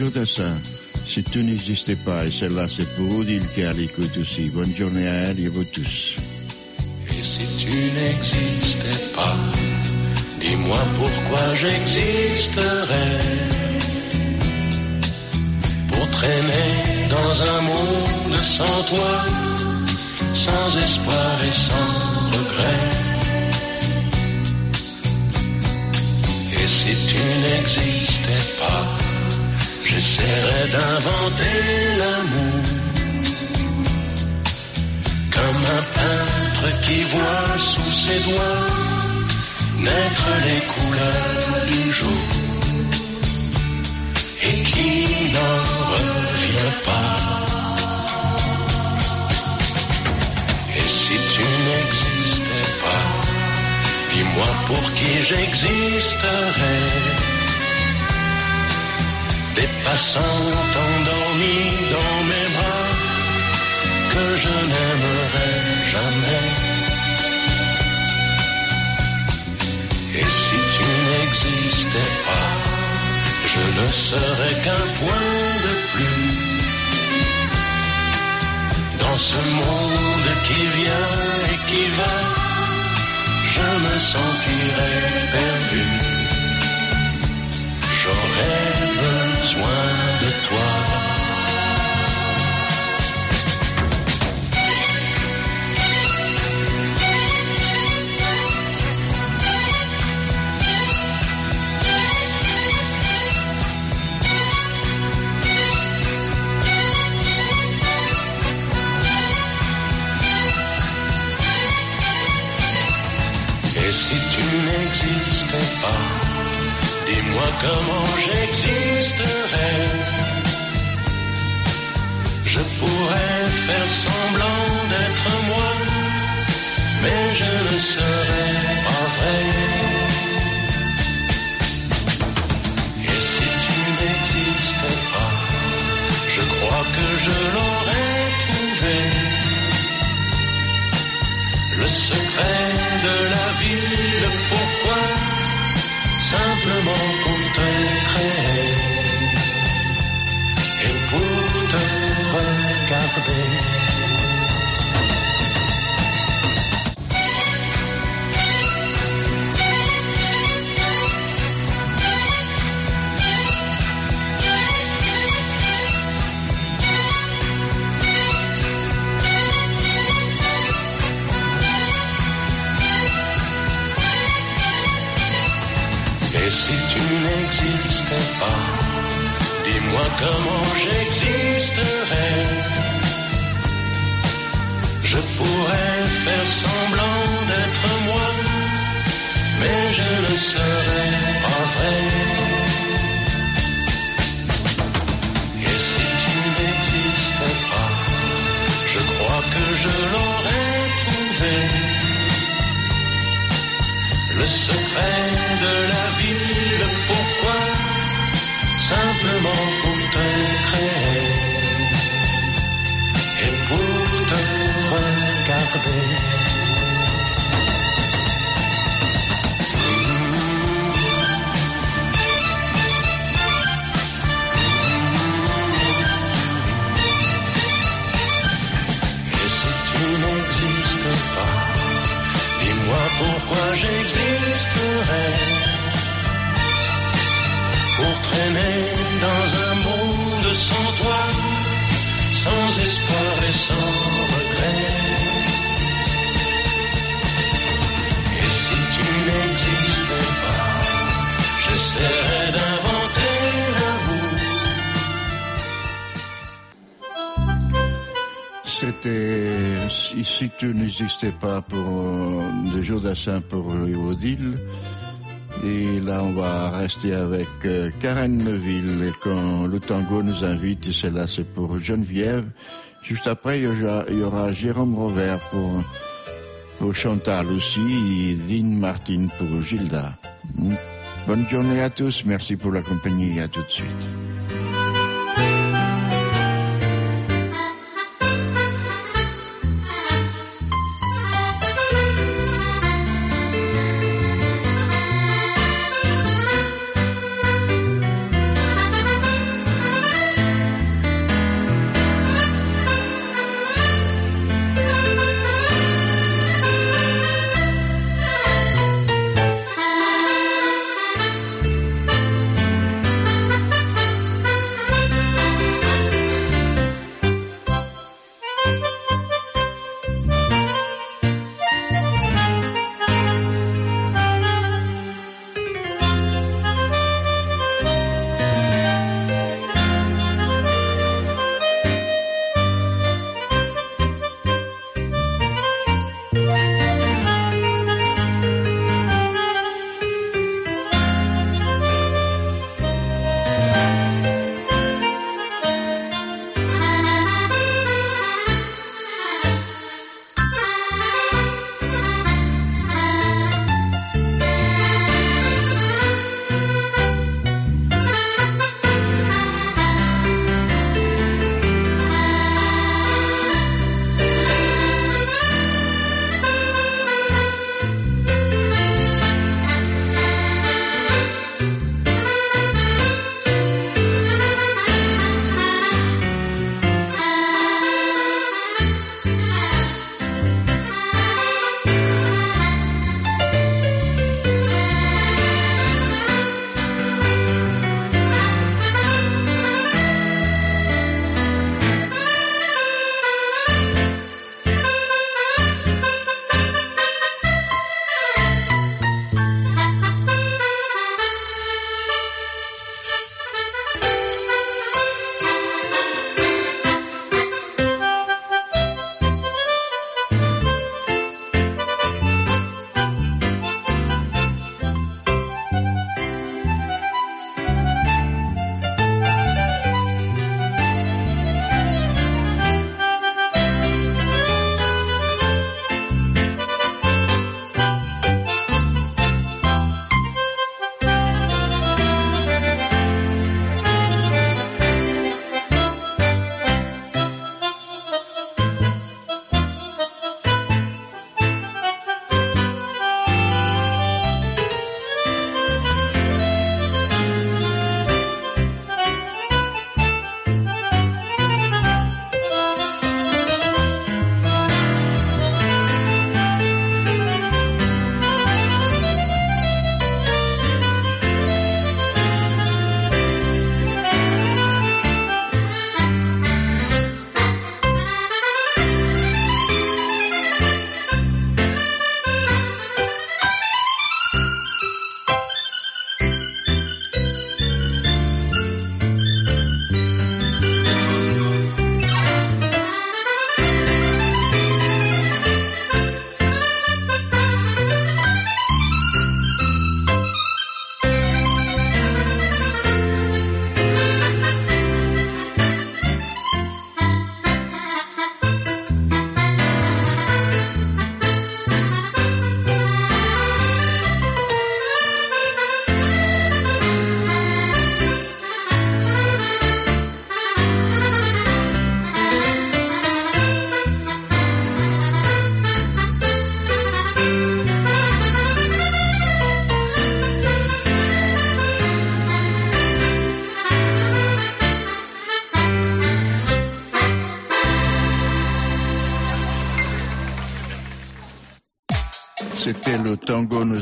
Jodassin. Se tu n'existais pas, et celle-là c'est pour Odile qui est à aussi. Bonne journée à elle et à vous tous. Et si tu n'existais pas, dis-moi pourquoi j'existerais. Pour traîner dans un monde sans toi, sans espoir et sans regret. Et si tu n'existais pas, j'essaierais d'inventer l'amour. Comme un peintre qui voit sous ses doigts naître les couleurs du jour et qui n'en revient pas. Et si tu n'existais pas, dis-moi pour qui j'existerais. Des passants endormis dans mes bras que je n'aimerai jamais. Et si tu n'existais pas, je ne serais qu'un point de plus dans ce monde qui vient et qui va. Je me sentirais perdu. J'aurais loin de toi. Et si tu n'existais pas, comment j'existerais. Je pourrais faire semblant d'être moi, mais je ne serais pas vrai. Et si tu n'existais pas, je crois que je l'aurais trouvé. Le secret de la vie, le pourquoi, simplement pour te créer et pour te regarder. Dis-moi comment j'existerais. Je pourrais faire semblant d'être moi, mais je ne serais pas vrai. Et si tu n'existais pas, je crois que je l'aurais trouvé. Le secret de la vie, le pourquoi, simplement pour te créer et pour te regarder. Et si tu n'existes pas, Dis-moi pourquoi j'existerais Dans un monde sans toi Sans espoir et sans regret Et si tu n'existais pas J'essaierais d'inventer l'amour C'était si, tu n'existais pas pour euh, le jour d'Assin pour Odile. Et là, on va rester avec euh, Karen Neville. Et quand le tango nous invite, c'est là, c'est pour Geneviève. Juste après, il y aura, Jérôme Robert pour, Chantal aussi, et Dean Martin pour Gilda. Mm. Bonne journée à tous. Merci pour la compagnie. À tout de suite.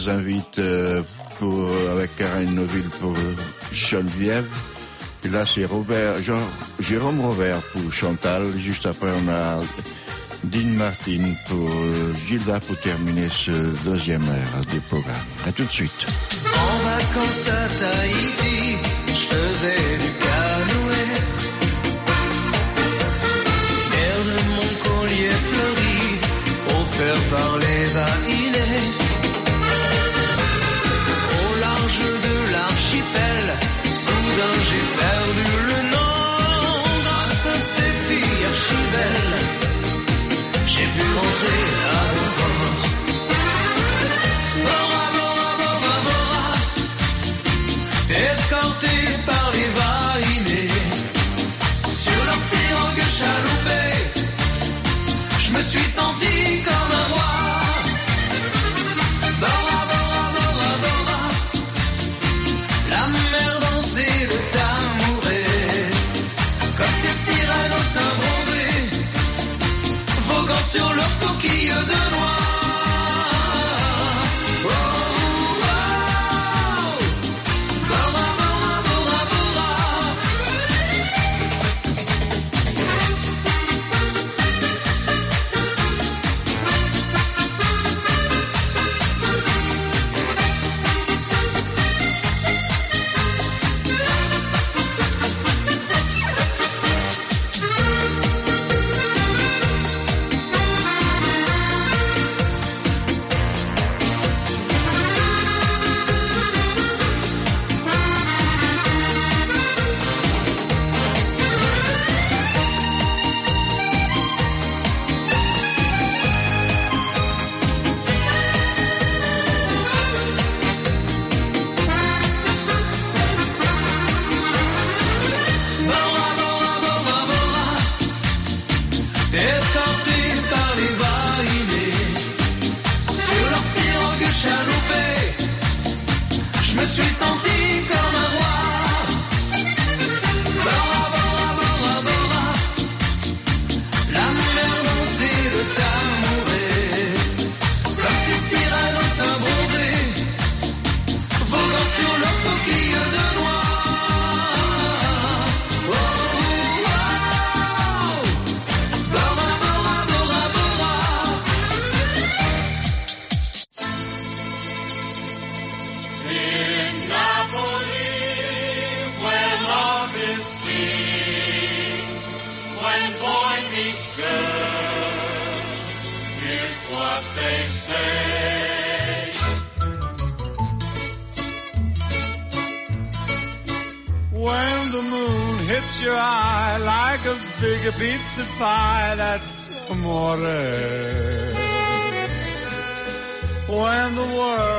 Invite euh, pour, avec Karine Noville pour Geneviève. Et là, c'est Robert, Jérôme Robert pour Chantal. Juste après, on a Dean Martin pour euh, Gilda pour terminer ce deuxième heure du programme. À tout de suite. En vacances à Tahiti, je faisais du canoë. Collier fleuri, offert par les. J'ai perdu le nom. Grâce à ces filles archibelles, j'ai pu rentrer à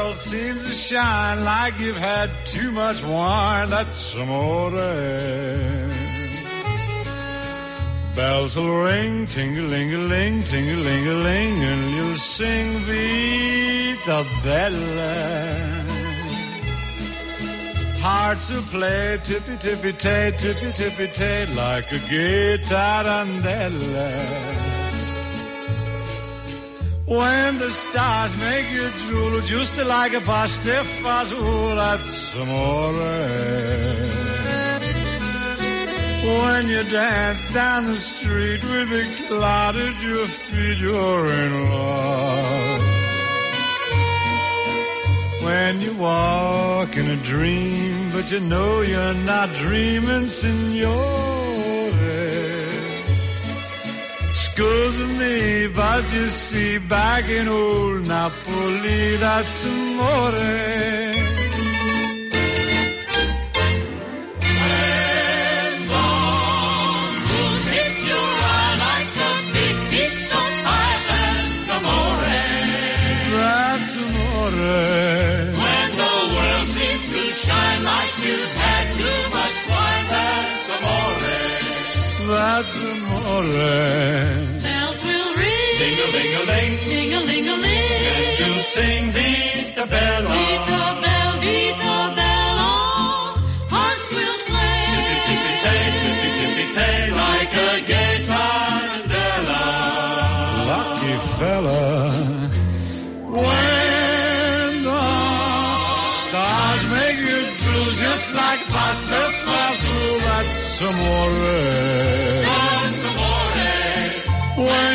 world seems to shine like you've had too much wine, that's amore. Bells will ring, ting-a-ling-a-ling, ting-a-ling-a-ling, and you'll sing Vita Bella. Hearts will play tippy tippy tay, tippy tippy tay, like a gay tarantella. When the stars make you drool, just like a pasta fazool, that's amore. When you dance down the street with a cloud at your feet, you're in love. When you walk in a dream, but you know you're not dreaming, signore. Scusa me, see, back in old Napoli, that's amore. Azzamore. Bells will ring. Ding a ling a ling. Ding a ling a ling. And you sing Vita Bella. Vita Bella, Vita Bella. Hearts will play. Tippy tippy tay, tippy tippy tay, like a gay tarantella. Lucky fella. When the stars make you drool just like pasta fast, that's amore.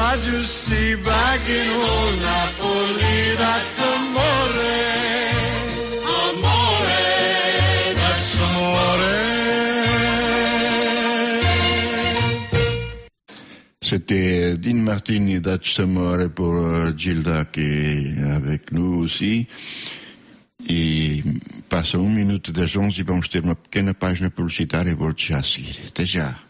But you see, back in old that's amore. Amore. C'était Dean Martin et pour Gilda qui est avec nous aussi. E passa um minuto das 11 e vamos ter uma pequena página publicitária e vou já seguir. Até já.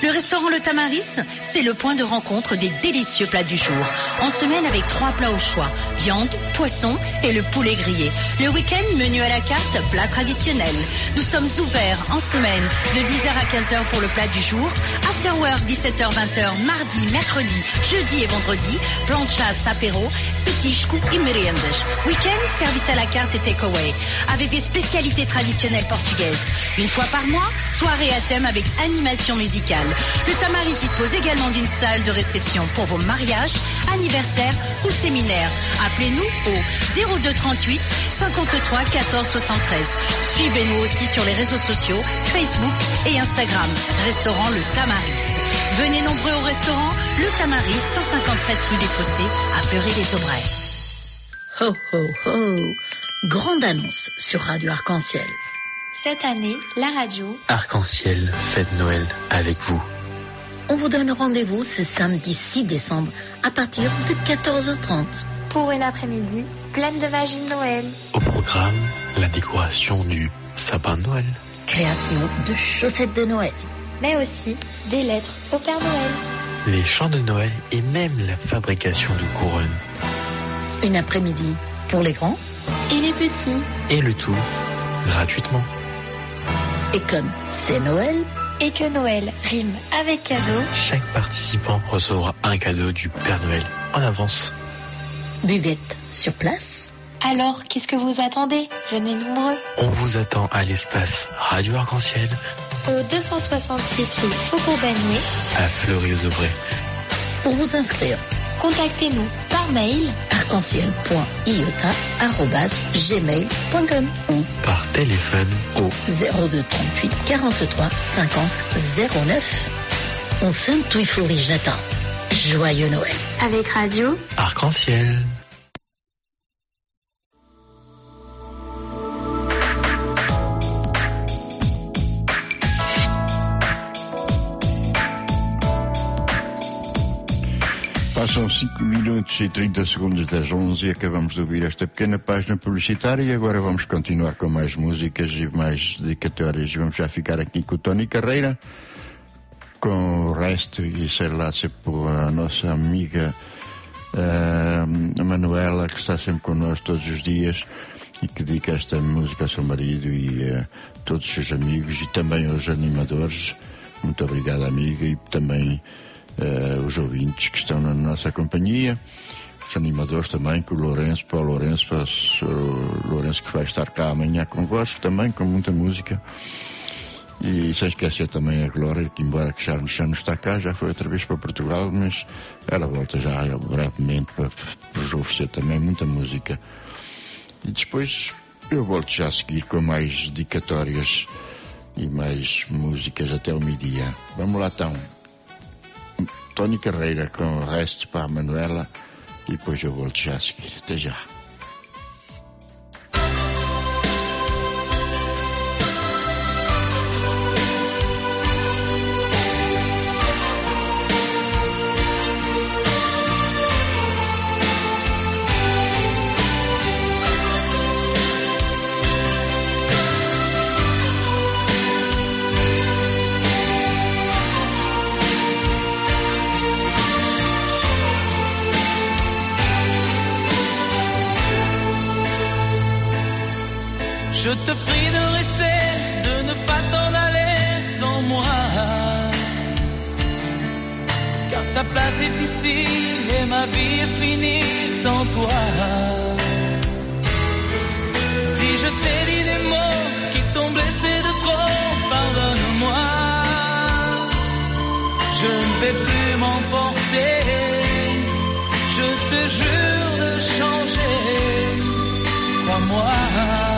Le restaurant Le Tamaris, c'est le point de rencontre des délicieux plats du jour. En semaine avec trois plats au choix. Viande, poisson et le poulet grillé. Le week-end, menu à la carte, plat traditionnel. Nous sommes ouverts en semaine de 10h à 15h pour le plat du jour. After work, 17h-20h, mardi, mercredi, jeudi et vendredi. Planchas, apéro, petisco et meriendas. Week-end, service à la carte et takeaway. Avec des spécialités traditionnelles portugaises. Une fois par mois, soirée à thème avec animation musicale. Le Tamaris dispose également d'une salle de réception pour vos mariages, anniversaires ou séminaires. Appelez-nous au 02 38 53 14 73. Suivez-nous aussi sur les réseaux sociaux, Facebook et Instagram. Restaurant Le Tamaris. Venez nombreux au restaurant Le Tamaris, 157 rue des Fossés, à Fleury-les-Aubrais. Ho ho ho Grande annonce sur Radio Arc-en-Ciel. Cette année, la radio Arc-en-ciel, fête Noël avec vous. On vous donne rendez-vous ce samedi 6 décembre à partir de 14h30. pour une après-midi pleine de magie de Noël. Au programme, la décoration du sapin de Noël. Création de chaussettes de Noël. Mais aussi des lettres au Père Noël. Les chants de Noël et même la fabrication de couronnes. Une après-midi pour les grands. Et les petits. Et le tout gratuitement. Et comme c'est Noël, Et que Noël rime avec cadeau. Chaque participant recevra un cadeau du Père Noël en avance. buvette sur place. Alors, qu'est-ce que vous attendez? Venez nombreux. On vous attend à l'espace Radio Arc-en-Ciel Au 266 rue Faubourg Bagné. à Fleury-les-Aubrais. Pour vous inscrire, Contactez-nous par mail arc arc-en-ciel.iota.gmail.com ou par téléphone au 02 38 43 50 09. Um santo e feliz Natal. Joyeux Noël. Avec Radio, arc-en-ciel. Passam 5 minutos e 30 segundos das 11 e acabamos de ouvir esta pequena página publicitária e agora vamos continuar com mais músicas e mais dedicatórias. Vamos já ficar aqui com o Tony Carreira, com o resto e sei lá se por a nossa amiga uh, Manuela que está sempre connosco todos os dias e que dedica esta música ao seu marido e a uh, todos os seus amigos e também aos animadores. Muito obrigado, amiga, e também uh, os ouvintes que estão na nossa companhia, os animadores também, com o Lourenço, para o Lourenço, para o Lourenço que vai estar cá amanhã convosco também, com muita música. E sem esquecer também a Glória, que embora que já, não está cá, já foi outra vez para Portugal, mas ela volta já brevemente para, para vos oferecer também muita música. E depois eu volto já a seguir com mais dedicatórias e mais músicas até o meio-dia. Vamos lá então. Tony Carreira com o resto para a Manuela e depois eu volto já a seguir. Até já. Je te prie de rester, de ne pas t'en aller sans moi. Car ta place est ici et ma vie est finie sans toi. Si je t'ai dit des mots qui t'ont blessé de trop, pardonne-moi. Je ne vais plus m'emporter. Je te jure de changer. Crois-moi.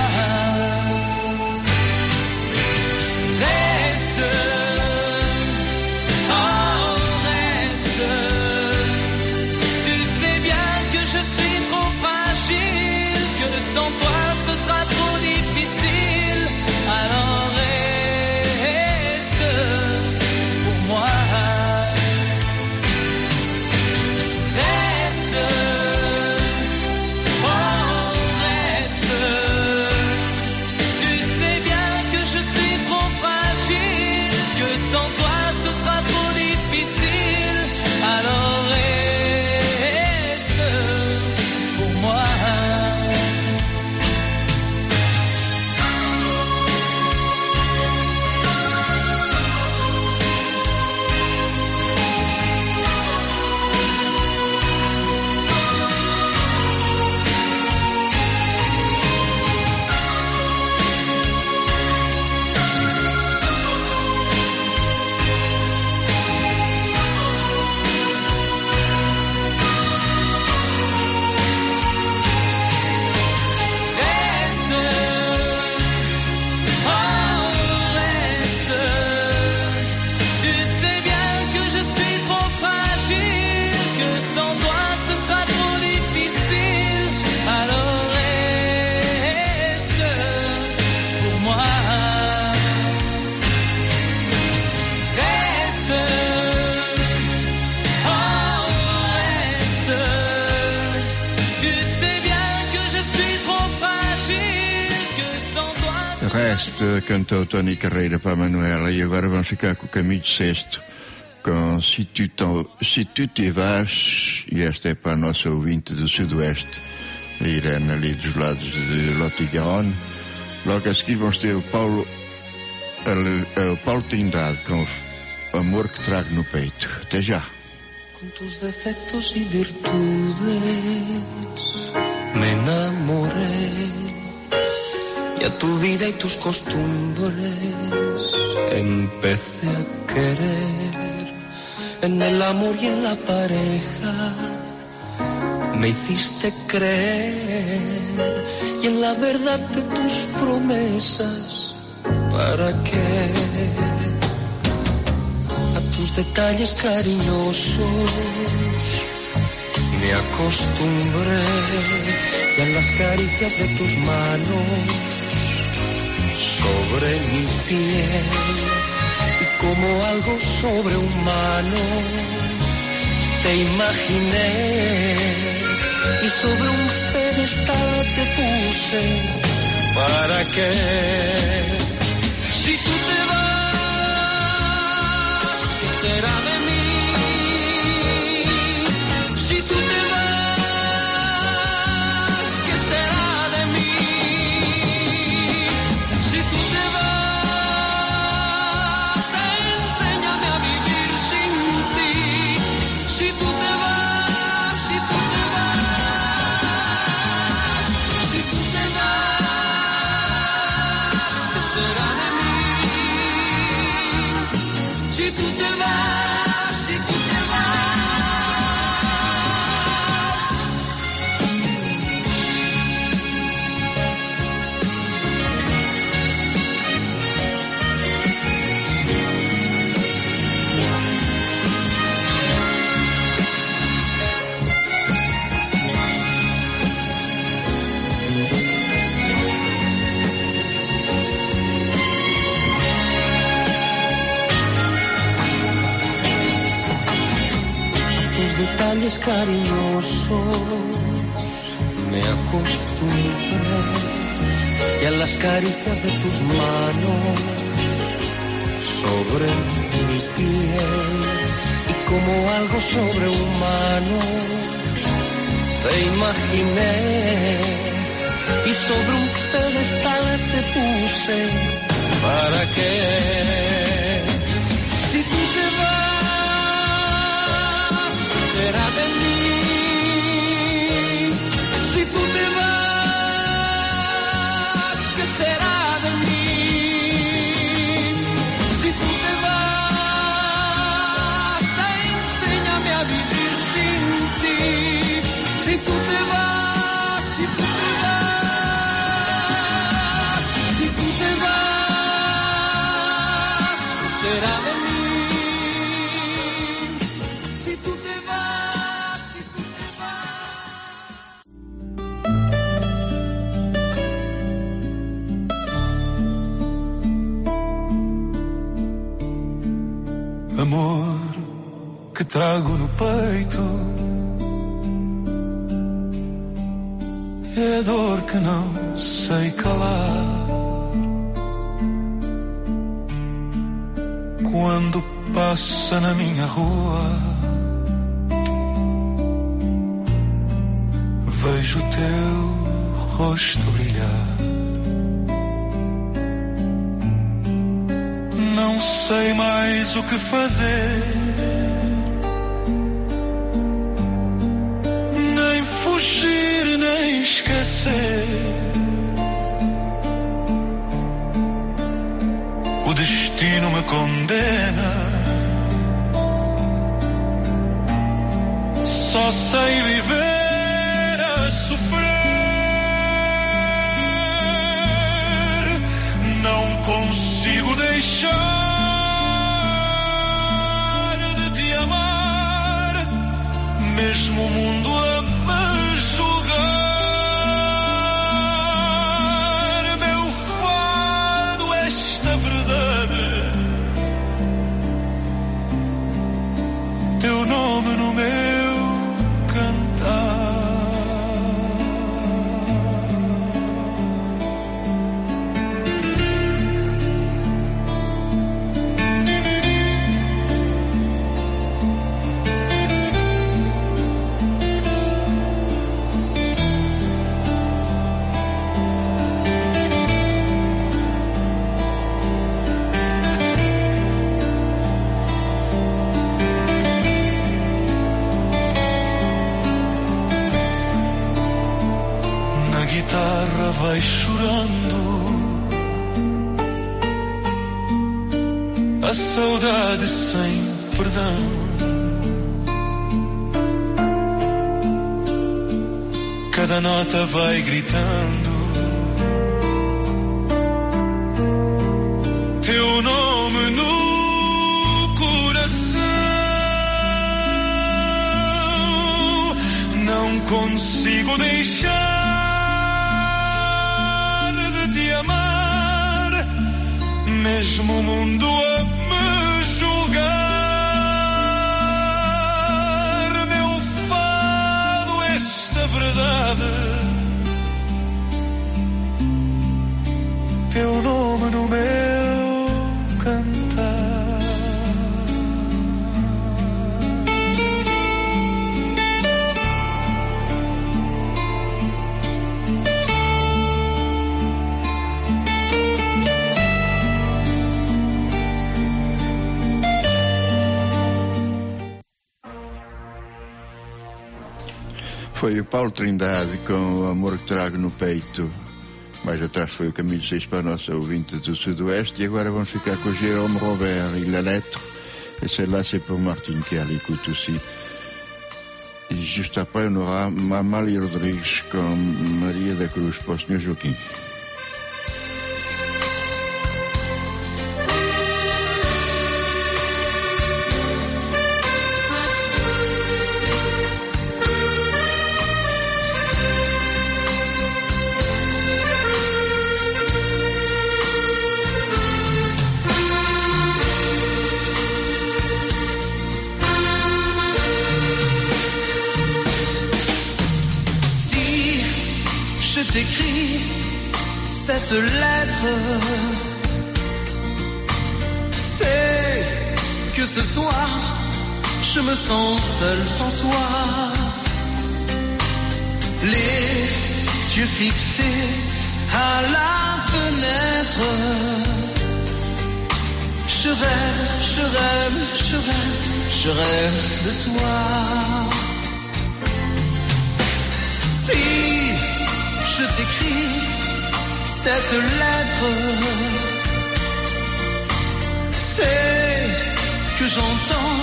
Cantou Tony Carreira para a Manuela e agora vamos ficar com o caminho de sexto com Se Tu, Se tu Te Vas e esta é para a nossa ouvinte do Sudoeste, a Irene ali dos lados de Lotigaon. Logo a seguir vamos ter o Paulo, Ale- o Paulo Trindade com o Amor que Trago no Peito. Até já. Con tus defectos y virtudes me enamoré y a tu vida y tus costumbres empecé a querer. En el amor y en la pareja me hiciste creer y en la verdad de tus promesas, ¿para qué? A tus detalles cariñosos me acostumbré y a las caricias de tus manos sobre mi piel y como algo sobrehumano te imaginé y sobre un pedestal te puse para qué si tú te vas ¿qué será de mí cariñosos me acostumbré. Y a las caricias de tus manos sobre mi piel. Y como algo sobrehumano te imaginé. Y sobre un pedestal te puse para qué será de mí trago no peito. É dor que não sei calar. Quando passa na minha rua Vejo o teu rosto brilhar. Não sei mais o que fazer. ça y vivait deitando Trindade com o amor que trago no peito. Mais atrás foi o Caminho 6 para a nossa ouvinte do Sudoeste. E agora vamos ficar com o Jérôme Robert e La Lettre. Et celle-là, c'est pour Martine qui l'écoute aussi. Et juste après, on aura Mamali Rodrigues com Maria da Cruz para o Sr. Joaquim. Seul sans toi. Les yeux fixés à la fenêtre. Je rêve, je rêve, je rêve, je rêve de toi. Si je t'écris cette lettre, c'est que j'entends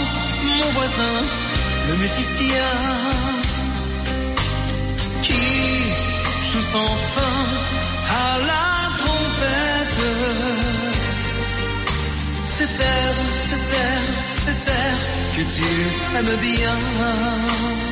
mon voisin, le musicien, qui joue sans fin à la trompette. Cet air, cet air, cet air que tu aimes bien.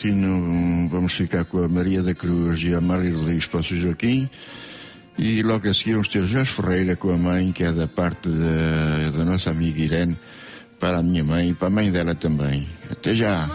Robert para o Martino, vamos ficar com a Maria da Cruz e a para o Sr. Joaquim. E logo a seguir vamos ter Jorge Ferreira com a mãe, que é da parte da, da nossa amiga Irene, para a minha mãe e para a mãe dela também. Até já!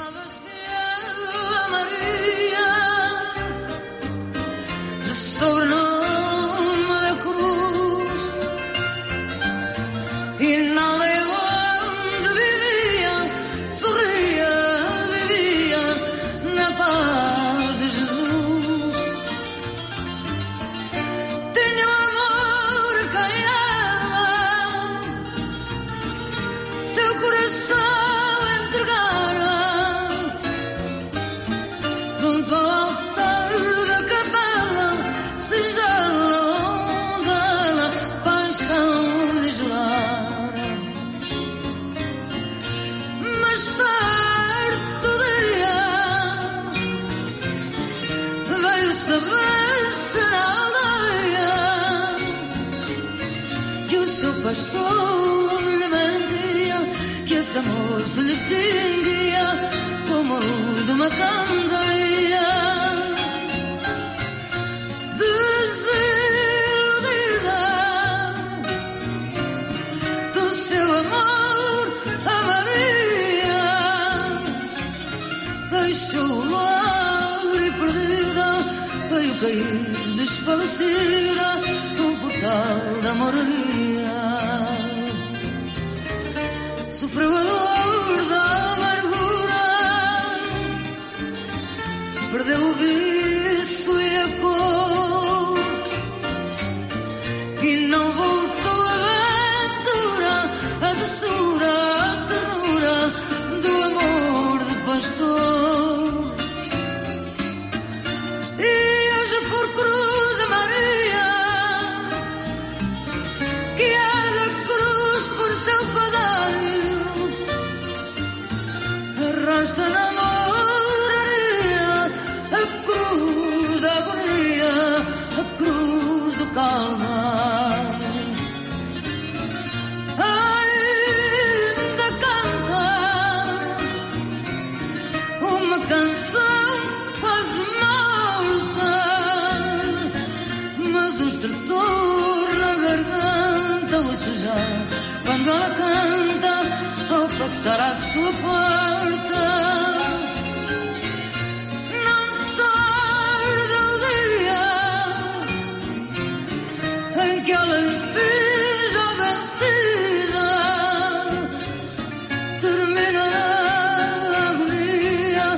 Agonia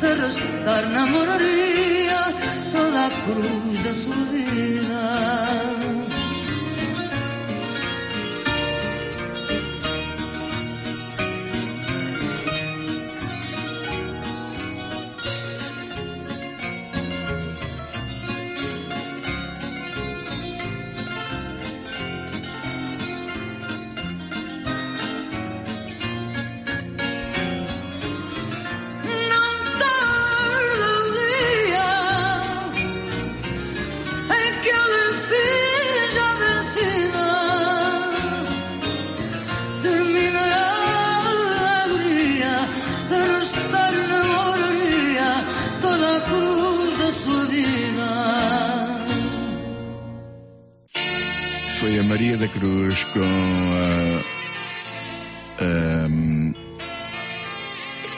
de arrastar na moraria toda a cruz da sua vida. Maria da Cruz com a. ahm,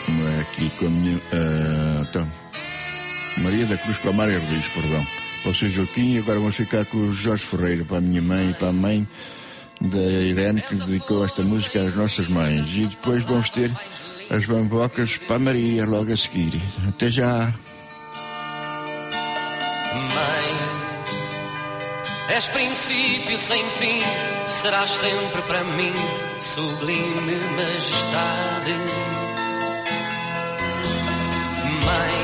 como é aqui com a minha. ah, então, Maria da Cruz com a Maria Ruiz, perdão. Para o Sr. Joaquim, agora vamos ficar com o Jorge Ferreira, para a minha mãe e para a mãe da Irene, que dedicou esta música às nossas mães. E depois vamos ter as bambocas para a Maria, logo a seguir. Até já! És princípio sem fim, serás sempre para mim sublime majestade. Mãe,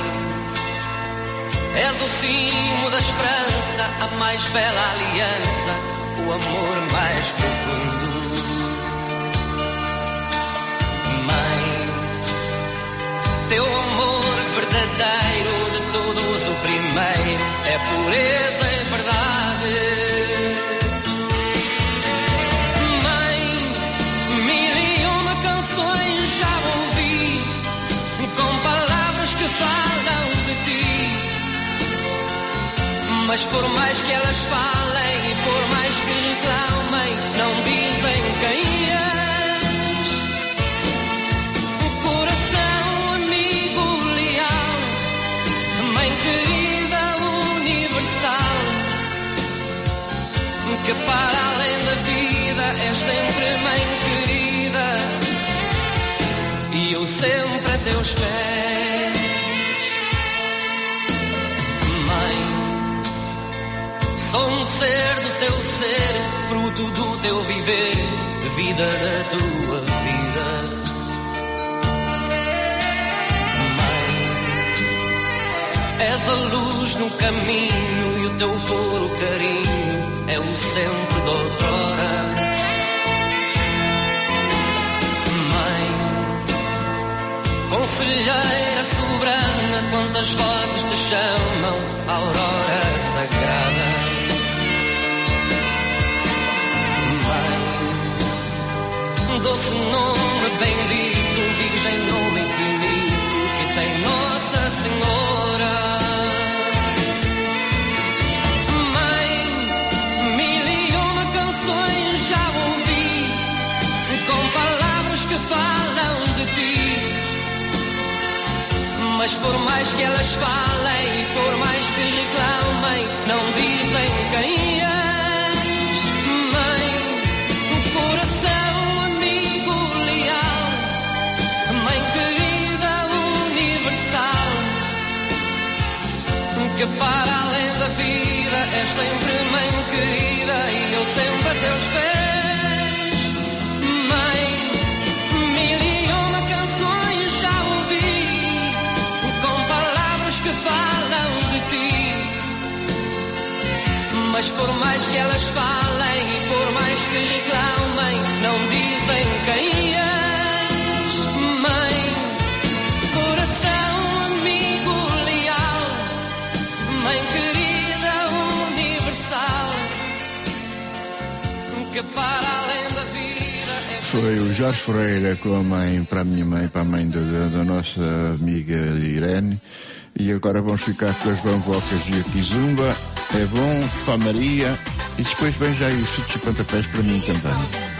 és o cimo da esperança, a mais bela aliança, o amor mais profundo. Mãe, teu amor verdadeiro de todos o primeiro é pureza e verdade. Mas por mais que elas falem e por mais que reclamem, não dizem quem és. O coração amigo leal, mãe querida universal, que para além da vida és sempre mãe querida, e eu sempre a teus pés. Sou um ser do teu ser, fruto do teu viver, vida da tua vida. Mãe, és a luz no caminho e o teu puro carinho é o sempre de outrora. Mãe, conselheira soberana, quantas vozes te chamam, aurora sagrada. Doce nome bendito, virgem nome infinito que tem Nossa Senhora. Mãe, mil e uma canções já ouvi, com palavras que falam de ti. Mas por mais que elas falem e por mais que reclamem, não dizem quem sempre mãe querida e eu sempre a teus pés. Mãe, mil e uma canções já ouvi, com palavras que falam de ti. Mas por mais que elas falem e por mais que reclamem, não dizem quem és. Foi o Jorge Ferreira com a mãe, para a minha mãe, para a mãe da, da- nossa amiga Irene. E agora vamos ficar com as bambocas de Akizumba. É bom para a Maria. E depois vem já aí os chutes e pontapés para mim também.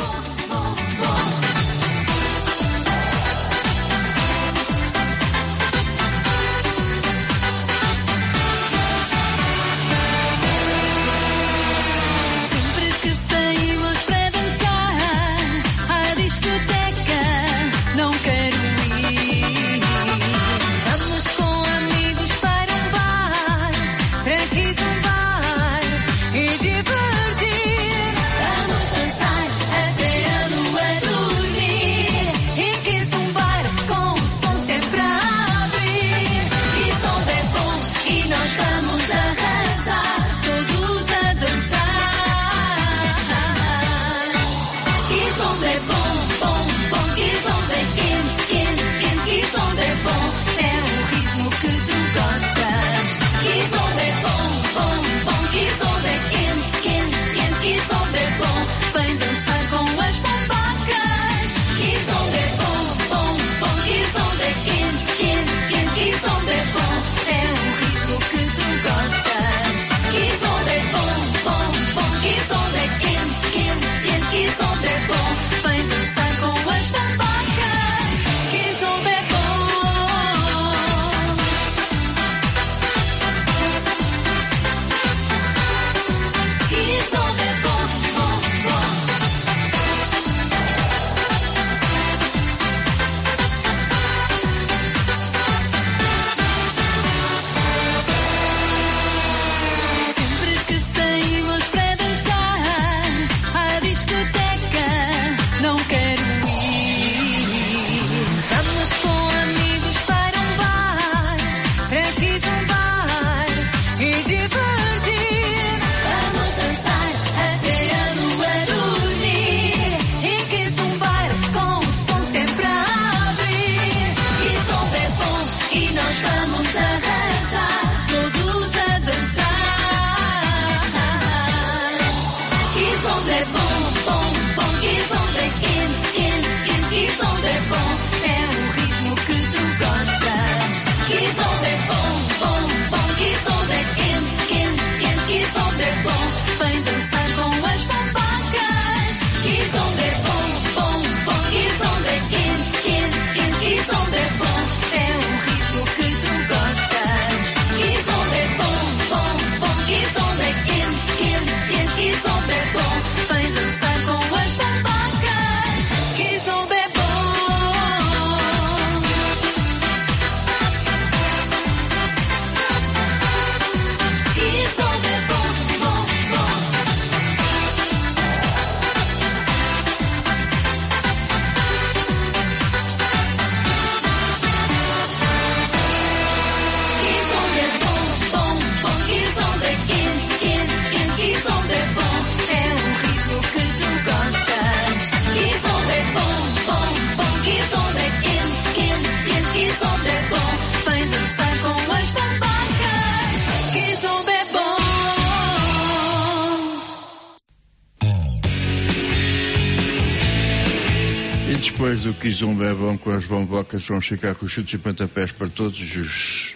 é com as bombocas, vamos ficar com chutes e pontapés para todos os,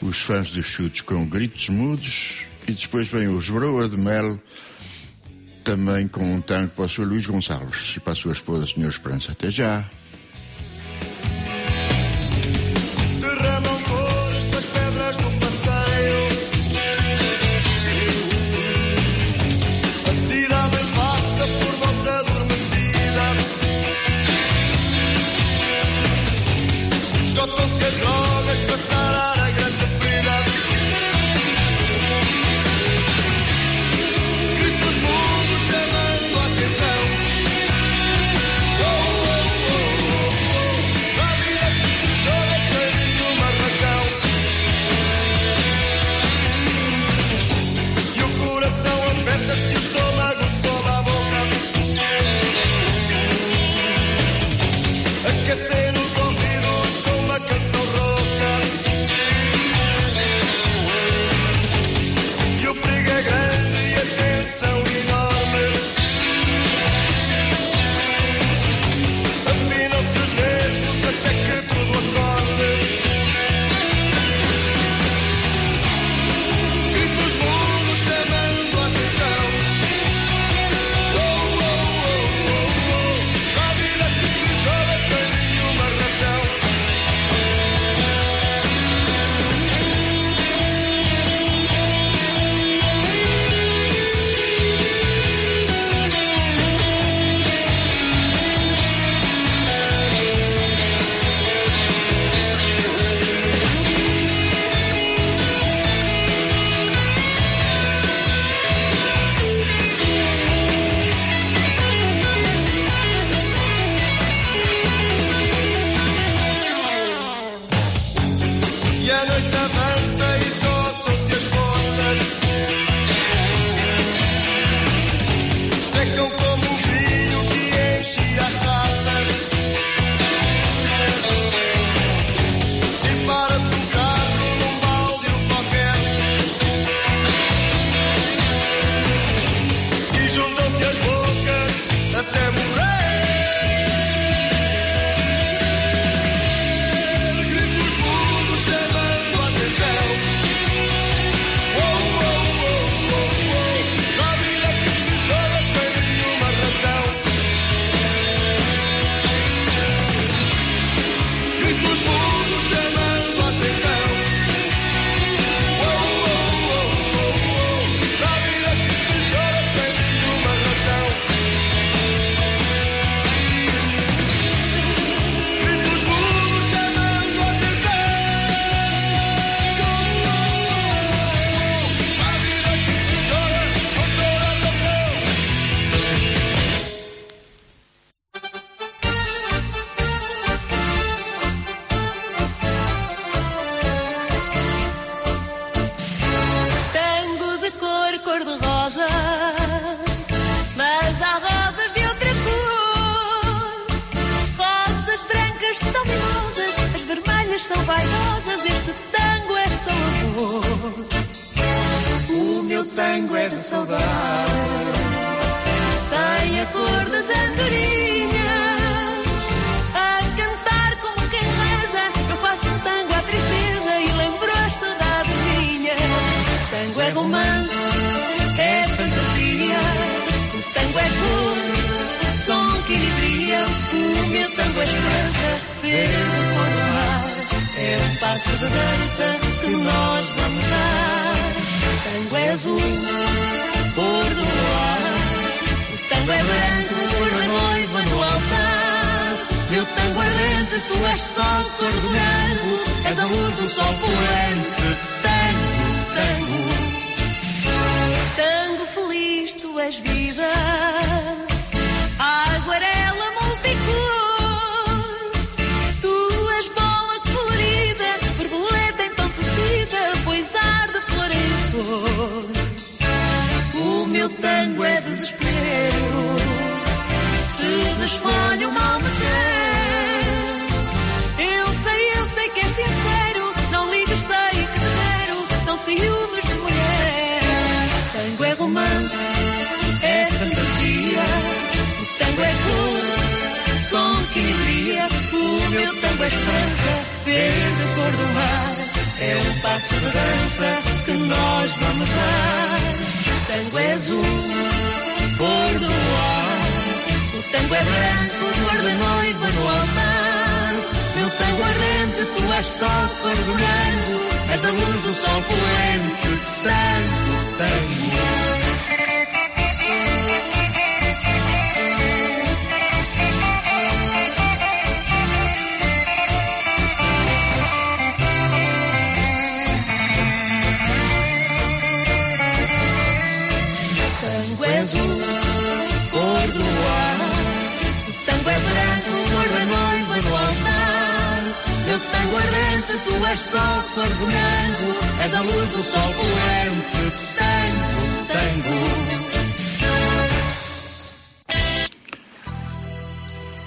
os fãs dos chutes, com gritos mudos. E depois vem os Broa de Mel, também com um tanque para o Sr. Luís Gonçalves e para a sua esposa, Sr. Esperança. Até já!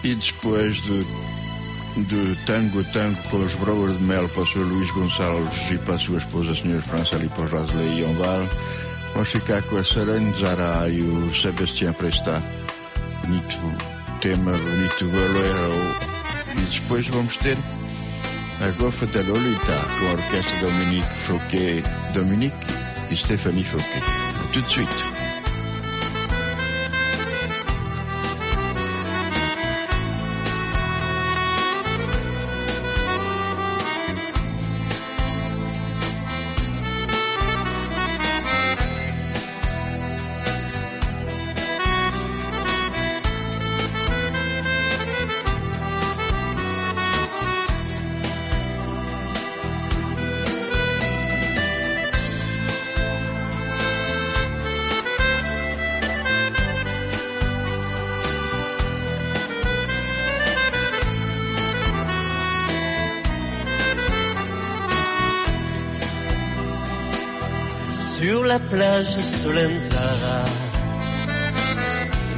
E depois de, de Tango Tango com os Brothers de Mel para o Sr. Luís Gonçalves e para a sua esposa, a Sra. França, ali para o Rosley Ionval, vamos ficar com a Sarane Zara e o Sebastião Presta. Bonito tema, bonito bolero. E depois vamos ter a Gofa da Lolita com a orquestra Dominique Fouquet, Dominique e Stéphanie Fouquet. Tout de suite. Plage Solenzara,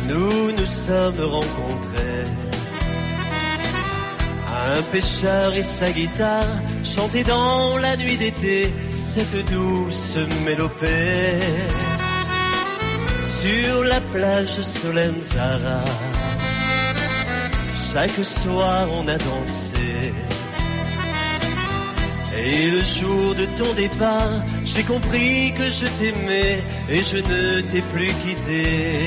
nous nous sommes rencontrés. Un pêcheur et sa guitare chantaient dans la nuit d'été cette douce mélopée. Sur la plage Solenzara, chaque soir on a dansé. Et le jour de ton départ, j'ai compris que je t'aimais et je ne t'ai plus quitté.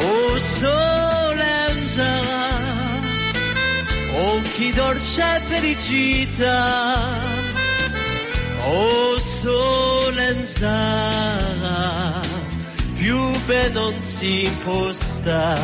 Oh Solenzara, oh chi dolce felicità. Oh Solenzara, più ben non si imposta.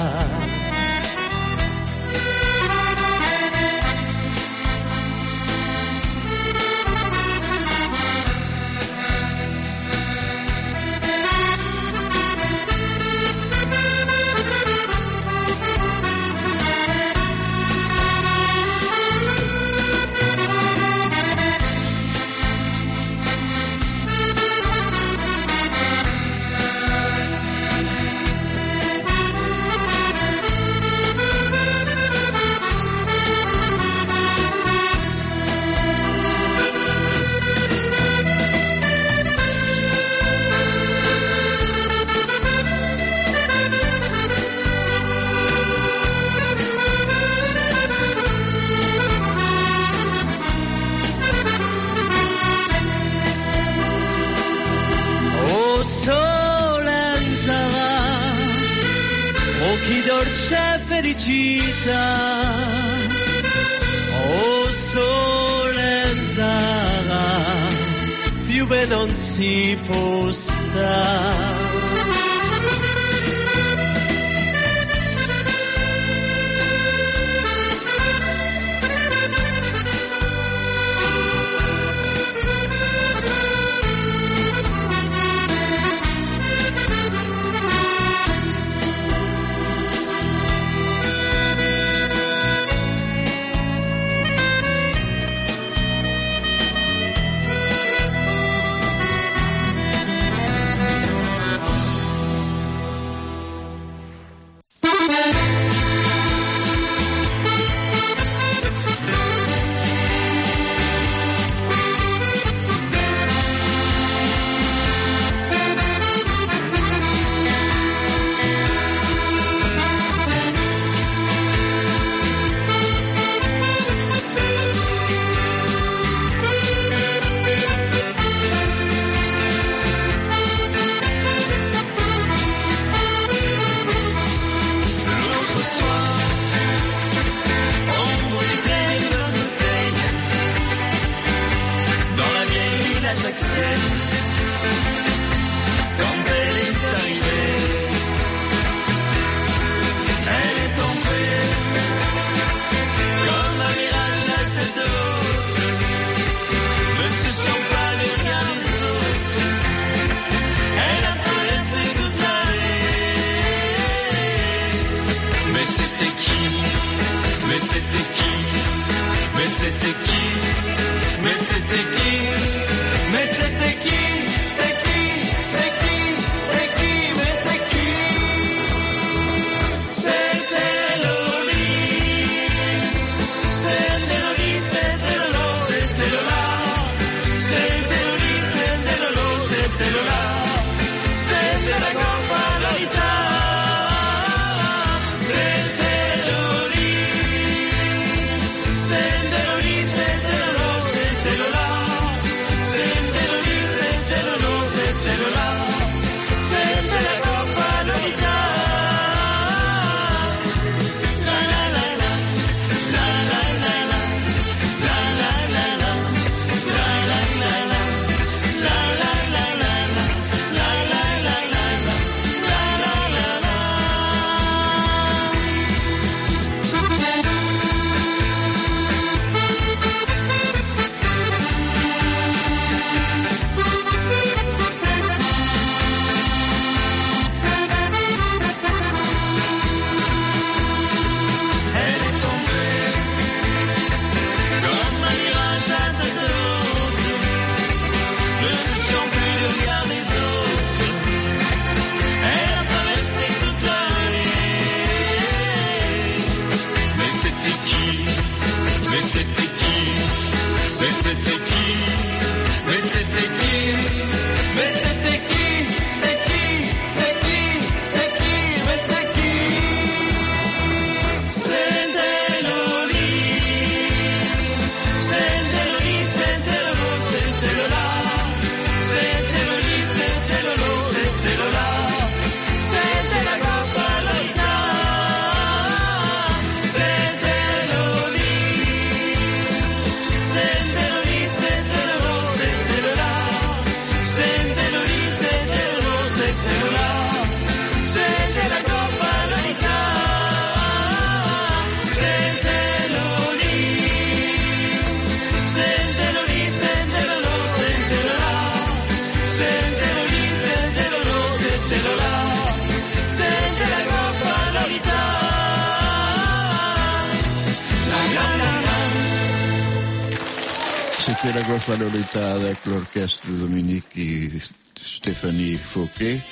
Fouquet.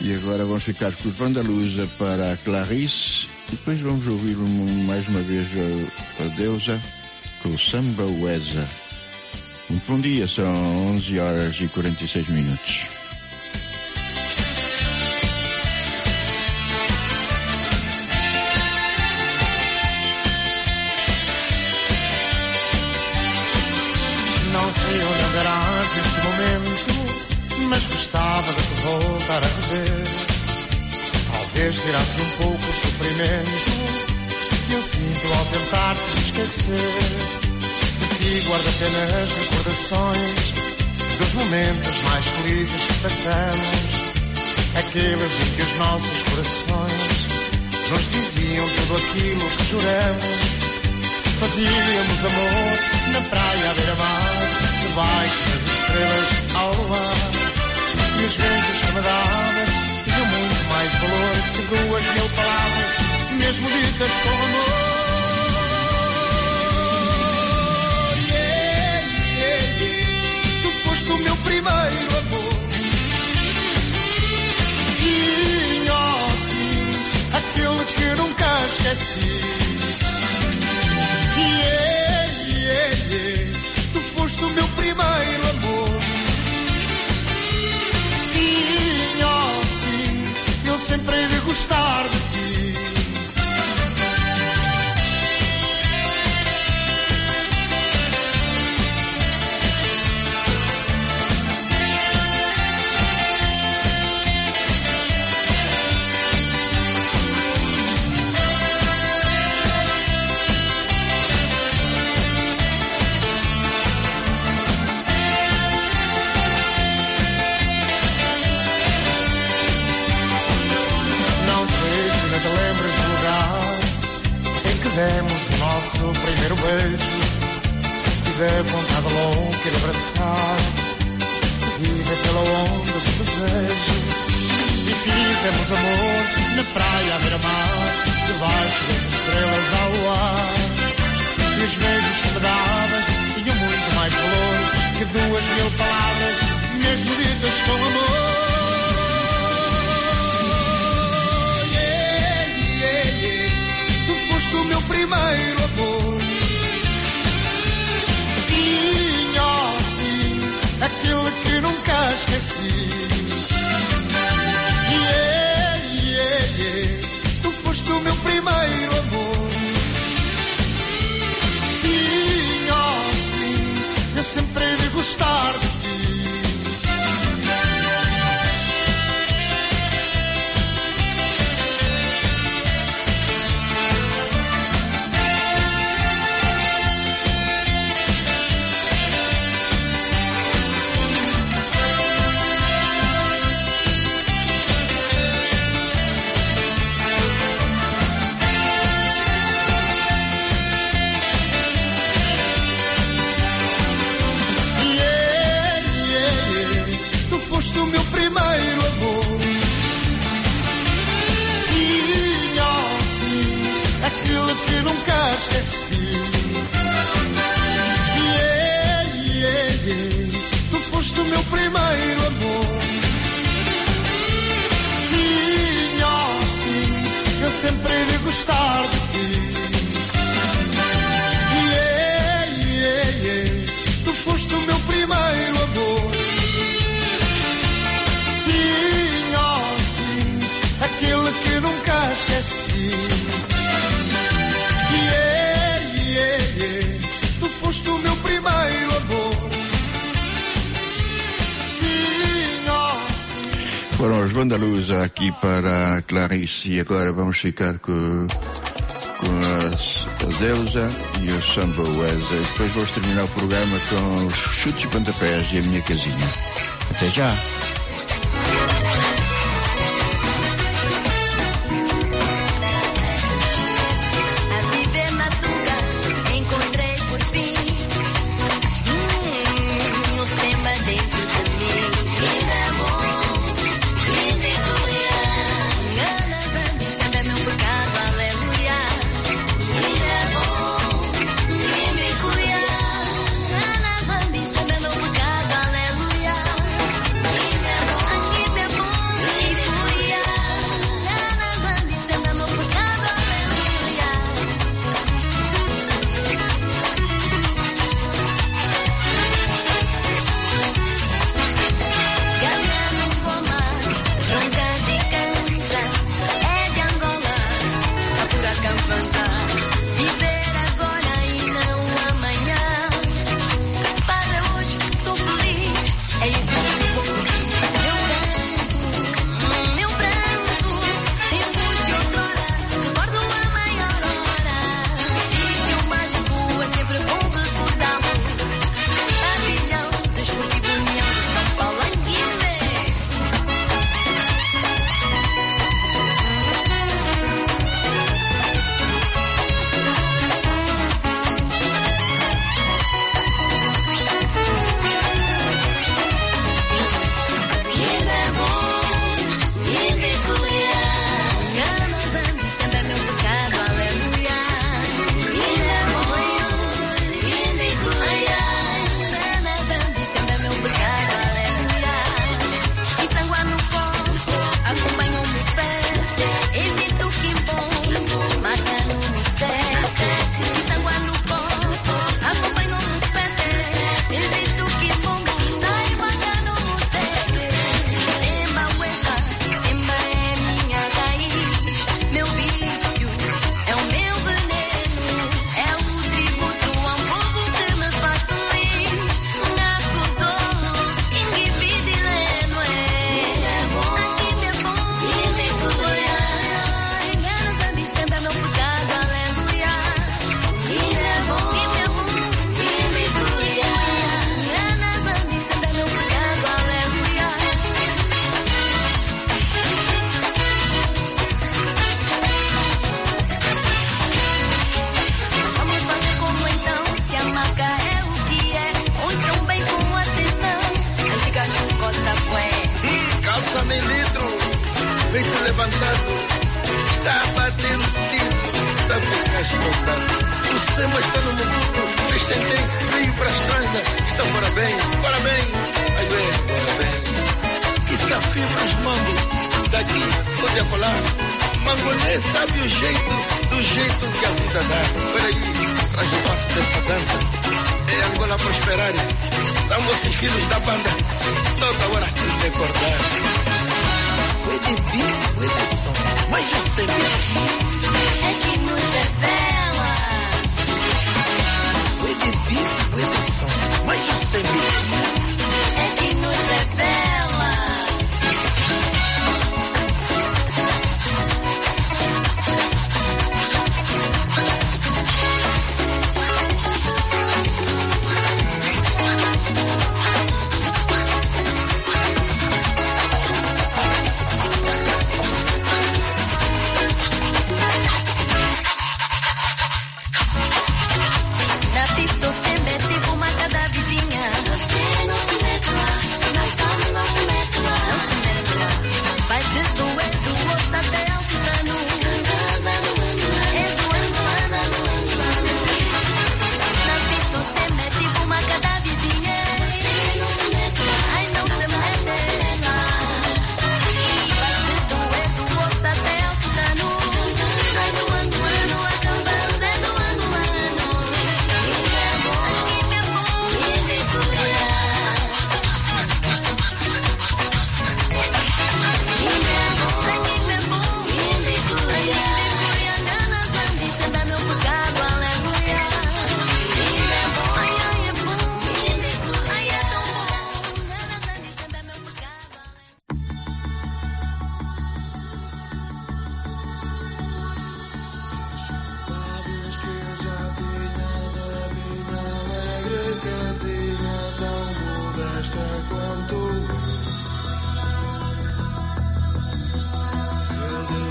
E agora vamos ficar curvando a luz para a Clarice. E depois vamos ouvir mais uma vez a, a deusa com o Samba Weza. Um bom dia, são 11 horas e 46 minutos. Tirasse um pouco o sofrimento que eu sinto ao tentar te esquecer. De ti guardo apenas recordações dos momentos mais felizes que passamos. Aqueles em que os nossos corações nos diziam tudo aquilo que juramos. Fazíamos amor na praia à beira-mar, debaixo das estrelas ao luar. E os beijos que me mais valor que duas mil palavras, mesmo ditas com amor. Yeah, yeah, yeah. Tu foste o meu primeiro amor. Sim, oh sim, aquele que nunca esqueci. Yeah, yeah, yeah. Tu foste o meu primeiro amor. Sempre de gostar de Escandalosa aqui para Clarice. E agora vamos ficar com, com a Zeusa e o Samboas. Depois vamos terminar o programa com os chutes e pontapés e a minha casinha. Até já!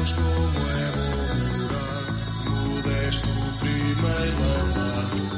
Dios tu nuevo mural, tu prima hermana.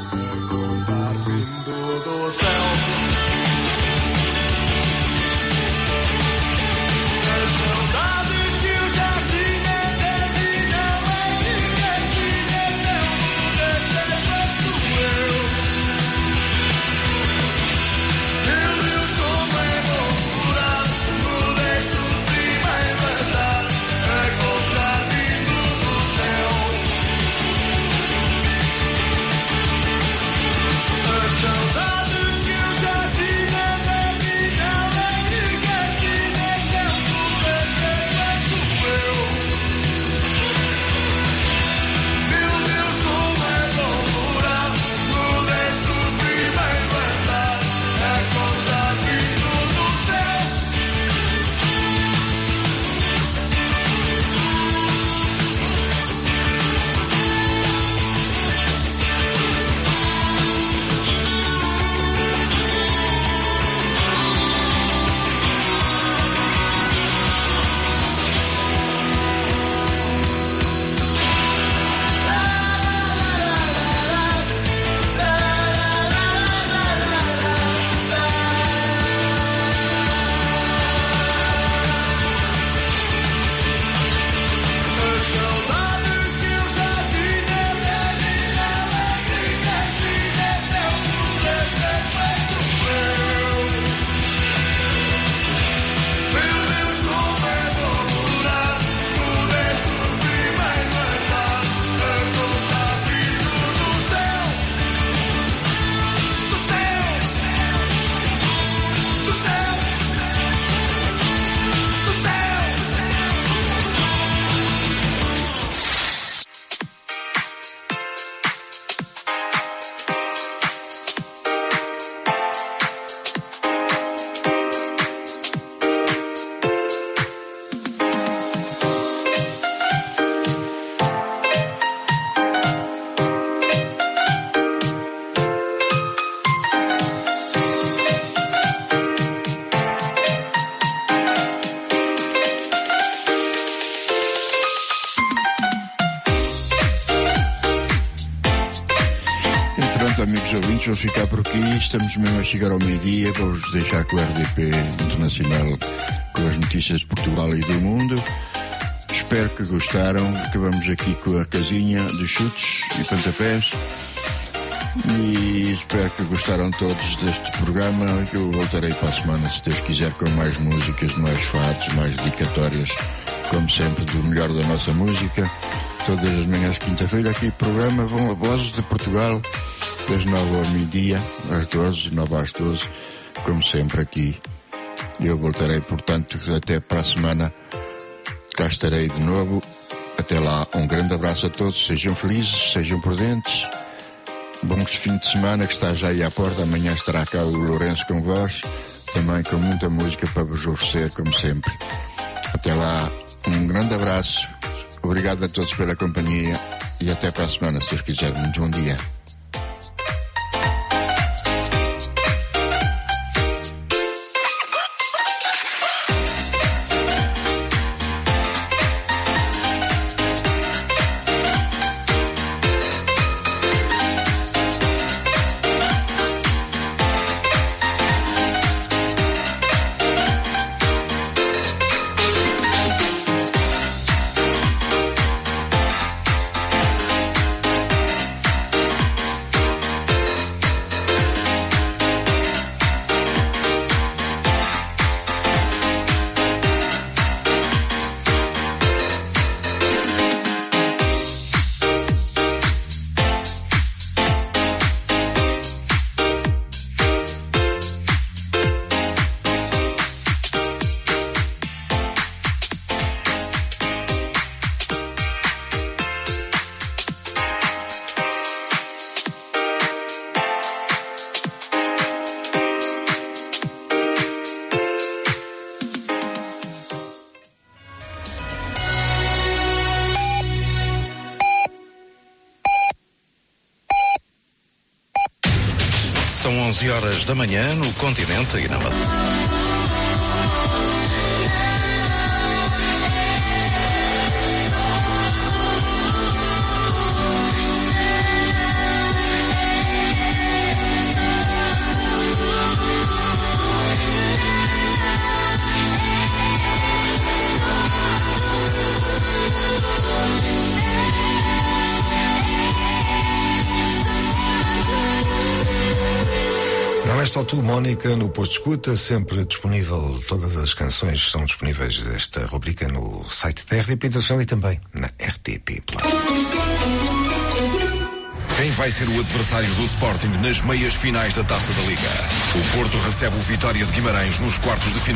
Estamos mesmo a chegar ao meio-dia. Vou-vos deixar com o RDP Internacional com as notícias de Portugal e do mundo. Espero que gostaram. Acabamos aqui com a casinha de chutes e pontapés. E espero que gostaram todos deste programa. Eu voltarei para a semana, se Deus quiser, com mais músicas, mais fatos, mais dedicatórias, como sempre, do melhor da nossa música. Todas as manhãs de quinta-feira, aqui programa Vão a Vozes de Portugal, das 9 ao meio-dia, às 12, 9 às 12, como sempre aqui. Eu voltarei, portanto, até para a semana. Cá estarei de novo. Até lá, um grande abraço a todos. Sejam felizes, sejam prudentes. Bons fins de semana que está já aí à porta. Amanhã estará cá o Lourenço com vós, também com muita música para vos oferecer, como sempre. Até lá, um grande abraço. Obrigado a todos pela companhia e até para a semana, se Deus quiser. Muito bom dia. Horas da manhã no continente e na Madeira. Tu, Mónica, no posto escuta, sempre disponível. Todas as canções são disponíveis desta rubrica no site da RTP Internacional e também na RTP Play. Quem vai ser o adversário do Sporting nas meias finais da Taça da Liga? O Porto recebe o Vitória de Guimarães nos quartos de final.